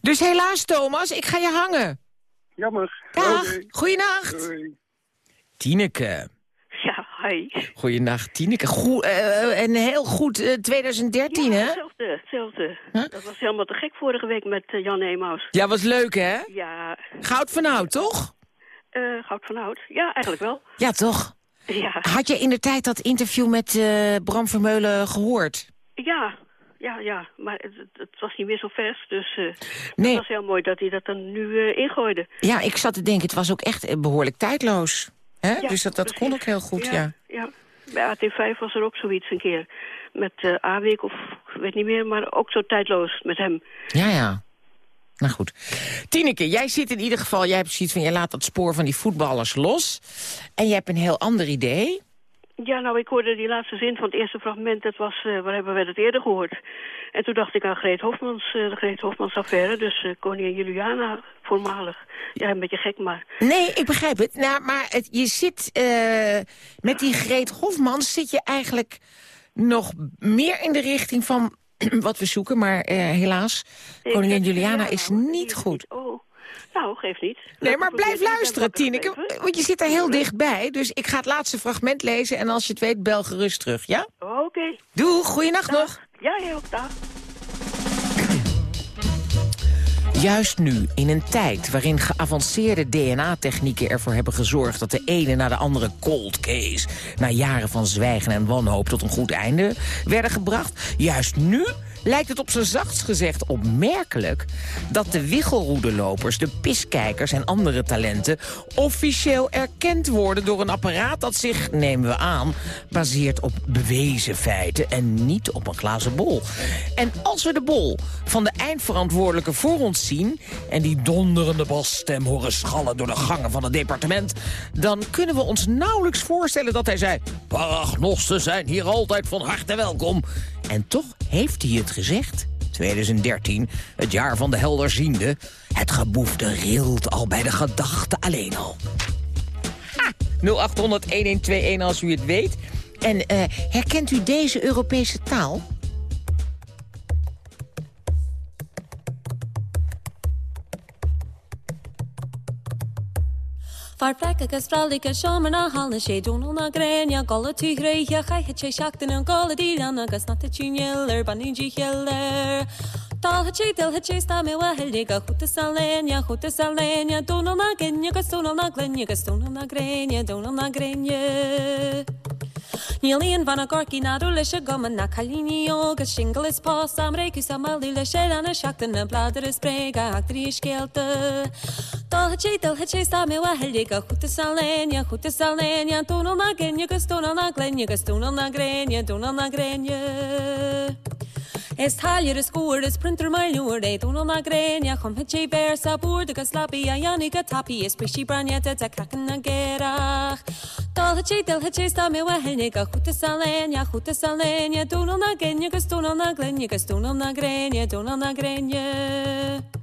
Dus helaas, Thomas, ik ga je hangen. Jammer. Dag, Oké. goeienacht. Doei. Tineke. Ja, hi. Goeienacht, Tineke. Goe eh, en heel goed eh, 2013, hè? Hetzelfde, hetzelfde. Dat was helemaal te gek vorige week met Jan Emaus. Ja, was leuk, hè? Ja, Goud van oud, toch? eh goud van oud. Ja, eigenlijk wel. Ja, toch? Ja, Had je in de tijd dat interview met eh, Bram Vermeulen gehoord? ja, ja, ja. Maar het, het- was niet meer zo vers, dus eh Nee. het was heel mooi dat hij dat dan nu eh, ingooide. Ja, ik zat te denken, het was ook echt eh, behoorlijk tijdloos. Hè? Ja, dus dat, dat kon ook heel goed, ja. ja. Bij AT5 was er ook zoiets een keer. Met eh Awik of ik weet niet meer, maar ook zo tijdloos met hem. Ja, ja. Nou goed. Tineke, jij zit in ieder geval... jij hebt zoiets van, jij laat dat spoor van die voetballers los. En je hebt een heel ander idee. Ja, nou, ik hoorde die laatste zin van het eerste fragment. Dat was, eh, waar hebben we het eerder gehoord? En toen dacht ik aan Greet Hofmans, eh, de Greet Hofmans affaire. Dus eh, koningin Juliana, voormalig. Ja, een beetje gek, maar... Nee, ik begrijp het. Nou, maar het, je zit... met die Greet Hofmans zit je eigenlijk nog meer in de richting van wat we zoeken. Maar eh, helaas, koningin Juliana is niet goed. Oh, nou, geeft niet. Nee, maar blijf luisteren, Tineke. Want je zit er heel dichtbij. Dus ik ga het laatste fragment lezen. En als je het weet, bel gerust terug, ja? Oké. Doei, goeienacht nog. Ja, heel dag. Juist nu, in een tijd waarin geavanceerde DNA-technieken ervoor hebben gezorgd... dat de ene na de andere cold case... na jaren van zwijgen en wanhoop tot een goed einde werden gebracht... juist nu lijkt het op zijn zachtst gezegd opmerkelijk... dat de wiggelroedelopers, de piskijkers en andere talenten... officieel erkend worden door een apparaat dat zich, nemen we aan... baseert op bewezen feiten en niet op een glazen bol. En als we de bol van de eindverantwoordelijke voor ons zien... en die donderende basstem horen schallen door de gangen van het departement... dan kunnen we ons nauwelijks voorstellen dat hij zei... paragnosten zijn hier altijd van harte welkom. En toch heeft hij het gezegd. 2013, het jaar van de helderziende. Het geboefte rilt al bij de gedachte alleen al. Ha, 0800-1121 als u het weet. En eh, herkent u deze Europese taal? Far plek agus fralik a seaman na gréine gola tú réige chaiche sé seachtain an gola agus na túnéir banídí cheir. Dal het sé dil het sta mé wahillig a chuta salénia chuta salénia dúna na gnne agus dúna na glenne agus dúna na gréine dúna na gréine. Nílíon vanna a goman na chalíní agus single is pá am réicu sam malú le anna seachtain na is achtarí scéalta. Dal het sé dil het sé sta mé wahillig a chuta salénia chuta salénia dúna na agus dúna na glenne agus dúna na gréine dúna na gréine. Is taljer is skoer is printer mai luer dé doen na grenia chum het sé bear sa boer agus slapi a jannig a tapi is pichi brannette a kraken na gerach. Dal haché del haché sta me wa helne ga chuta salenia chuta salenia Dúnal na grenje gus dúnal na glenje gus dúnal na grenje dúnal na grenje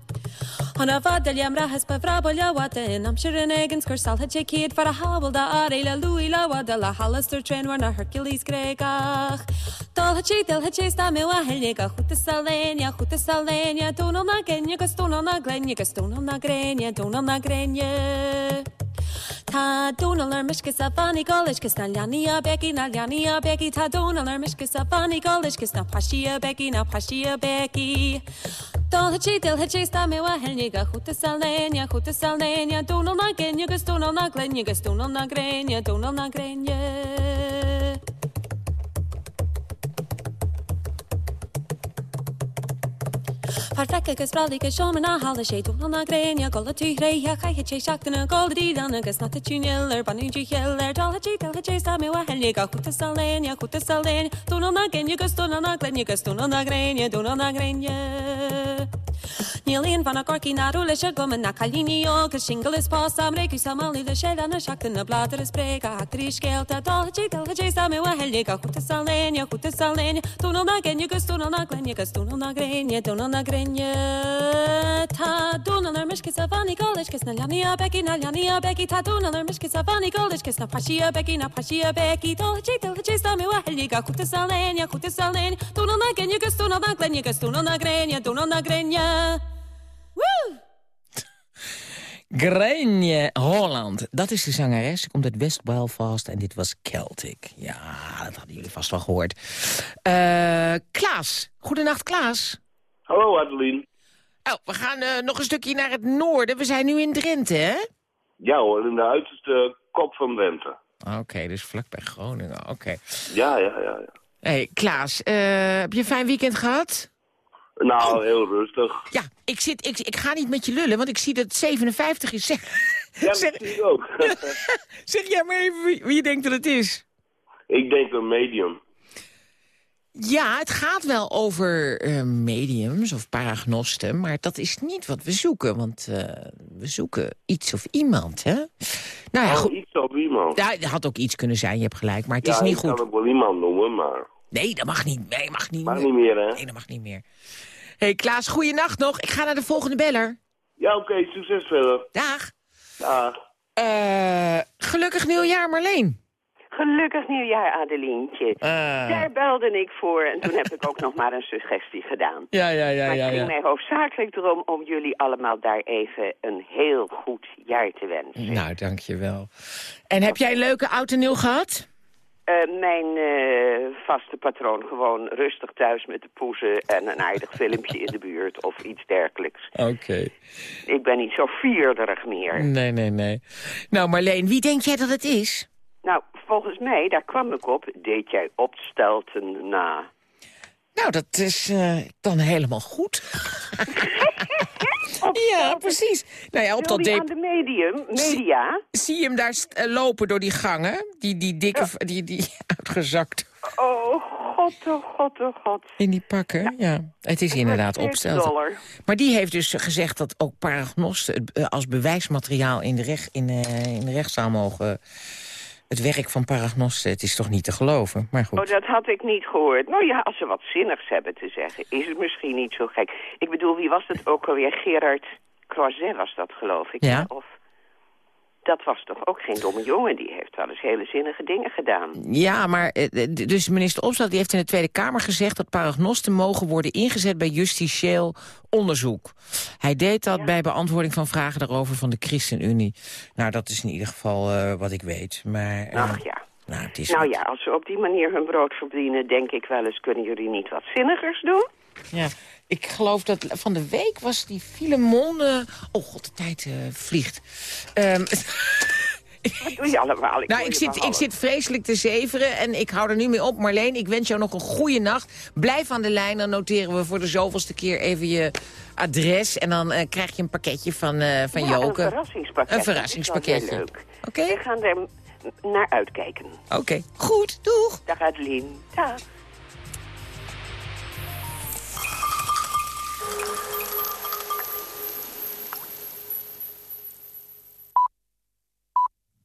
Honna fadel am rahas pa frabolja wata in am shirin egin skur sal haché kid far a hawel da areila Louis la wada la Hallister train war na Hercules gregach. Dal haché del haché sta me wa helne ga chuta salenia chuta salenia Dúnal na grenje gus dúnal na glenje gus dúnal na grenje dúnal na grenje Tá dúnal ar miscus a fannig golisgus na leanaí a begi na leanaí a begi Tá dúnal ar miscus a fannig golisgus na pasí a begi na pasí a begi Dal hetí dil hetí sta mé a helnig a chuta salnénia chuta salnénia dúnal na genne gus dúnal na glenne gus dúnal na gréine dúnal na gréine. Farfeke gus bralike seommen na halle sé dú na gréine go túréja chaiche sé seachtainna goí an agus na túneir banúí cheir dal hetí dil hetí sta mé a helnig a chuta salnénia chuta salnéin dúnal na genne gus dúna na glenne gus dúna na gréine dúna na lei se goman na chalínío gus single is pá am réú samáí le seachtain na bré a trí scéalta dátí dalé sam a helik a chuta salléine chuta salléine túna na genne gus túna na glenne gus túna na gréine dúna na gréine Tá dúna ar miscus a fanní golisgus na leaní a beí na leaní a beí tá dúna ar miscus a fanní golisgus na pasí a beí na pasí a beí dátí dalé sam a helik a chuta salléine chuta salléine túna na genne gus túna na na gréine. Grenje Holland, dat is de zangeres. Ze komt uit West Belfast en dit was Celtic. Ja, dat hadden jullie vast wel gehoord. Eh Klaas, goedenacht Klaas. Hallo Adeline. Oh, we gaan eh, nog een stukje naar het noorden. We zijn nu in Drenthe, hè? Ja hoor, in de uiterste kop van Drenthe. Oké, dus vlakbij Groningen, oké. Ja, ja, ja. ja. hey, Klaas, eh, heb je een fijn weekend gehad? Nou, heel rustig. Ja, ik, zit, ik, ik ga niet met je lullen, want ik zie dat het 57 is. Zeg, Ja, dat zeg, zie ik ook. zeg jij maar even wie, wie je denkt dat het is. ik denk een medium. Ja, het gaat wel over eh, mediums of paragnosten, maar dat is niet wat we zoeken. Want eh, we zoeken iets of iemand, hè? Nou ja, Oh, goed. iets of iemand. Ja, had ook iets kunnen zijn, je hebt gelijk, maar het ja, is niet ik goed. kan ook wel iemand noemen, maar... Nee, dat mag niet. Nee, mag niet Mag meer. niet meer, hè? Nee, dat mag niet meer. Hé, hey, Klaas, goeienacht nog. Ik ga naar de volgende beller. Ja, oké, succes verder. Dag. Dag. Eh, gelukkig nieuwjaar, Marleen. Gelukkig nieuwjaar, Adelientje. Ah. Daar belde ik voor en toen heb ik ook nog maar een suggestie gedaan. Ja, ja, ja, maar het ja. ging ja. mij hoofdzakelijk erom om jullie allemaal daar even een heel goed jaar te wensen. Nou, dankjewel. En heb jij een leuke oud en nieuw gehad? Eh, mijn eh, vaste patroon gewoon rustig thuis met de poezen en een aardig filmpje in de buurt of iets dergelijks. Oké. Ik ben niet zo vierderig meer. Nee, nee, nee. Nou, Marleen, wie denk jij dat het is? Nou, volgens mij, daar kwam ik op, deed jij opstelten na. Nou, dat is eh, dan helemaal goed. ja, precies. Nou ja, op dat aan de medium, media. Zie je hem daar eh, lopen door die gangen? Die, die dikke, die, die uitgezakt Oh, god, oh, god, oh, god. in die pakken. Ja, het is inderdaad opstelten. Maar die heeft dus gezegd dat ook paragnosten eh, als bewijsmateriaal in de, recht, in, eh, in de rechtszaal mogen... Het werk van paragnosten, het is toch niet te geloven. Maar goed. Oh, dat had ik niet gehoord. Nou ja, als ze wat zinnigs hebben te zeggen, is het misschien niet zo gek. Ik bedoel, wie was het ook alweer? Gerard Croiset was dat, geloof ik. Ja. Of dat was toch ook geen domme jongen? Die heeft wel eens hele zinnige dingen gedaan. Ja, maar eh, d- dus minister Opstelten die heeft in de Tweede Kamer gezegd... dat paragnosten mogen worden ingezet bij justitieel onderzoek. Hij deed dat bij beantwoording van vragen daarover van de ChristenUnie. Nou, dat is in ieder geval eh, wat ik weet. Maar, eh, Ach ja. nou, het is Nou wat- ja, als ze op die manier hun brood verdienen, denk ik wel eens, kunnen jullie niet wat zinnigers doen? Ja, ik geloof dat van de week was die Filemon... eh, oh god, de tijd eh, vliegt. Wat doe je allemaal? nou, hoor ik zit, ik zit vreselijk te zeveren en ik hou er nu mee op. Marleen, ik wens jou nog een goede nacht. Blijf aan de lijn, dan noteren we voor de zoveelste keer even je adres. En dan eh, krijg je een pakketje van, eh van Ja, Joke. een verrassingspakket. Een verrassingspakketje. Leuk. We gaan er naar uitkijken. Oké, goed, doeg. Dag Adeline. Dag.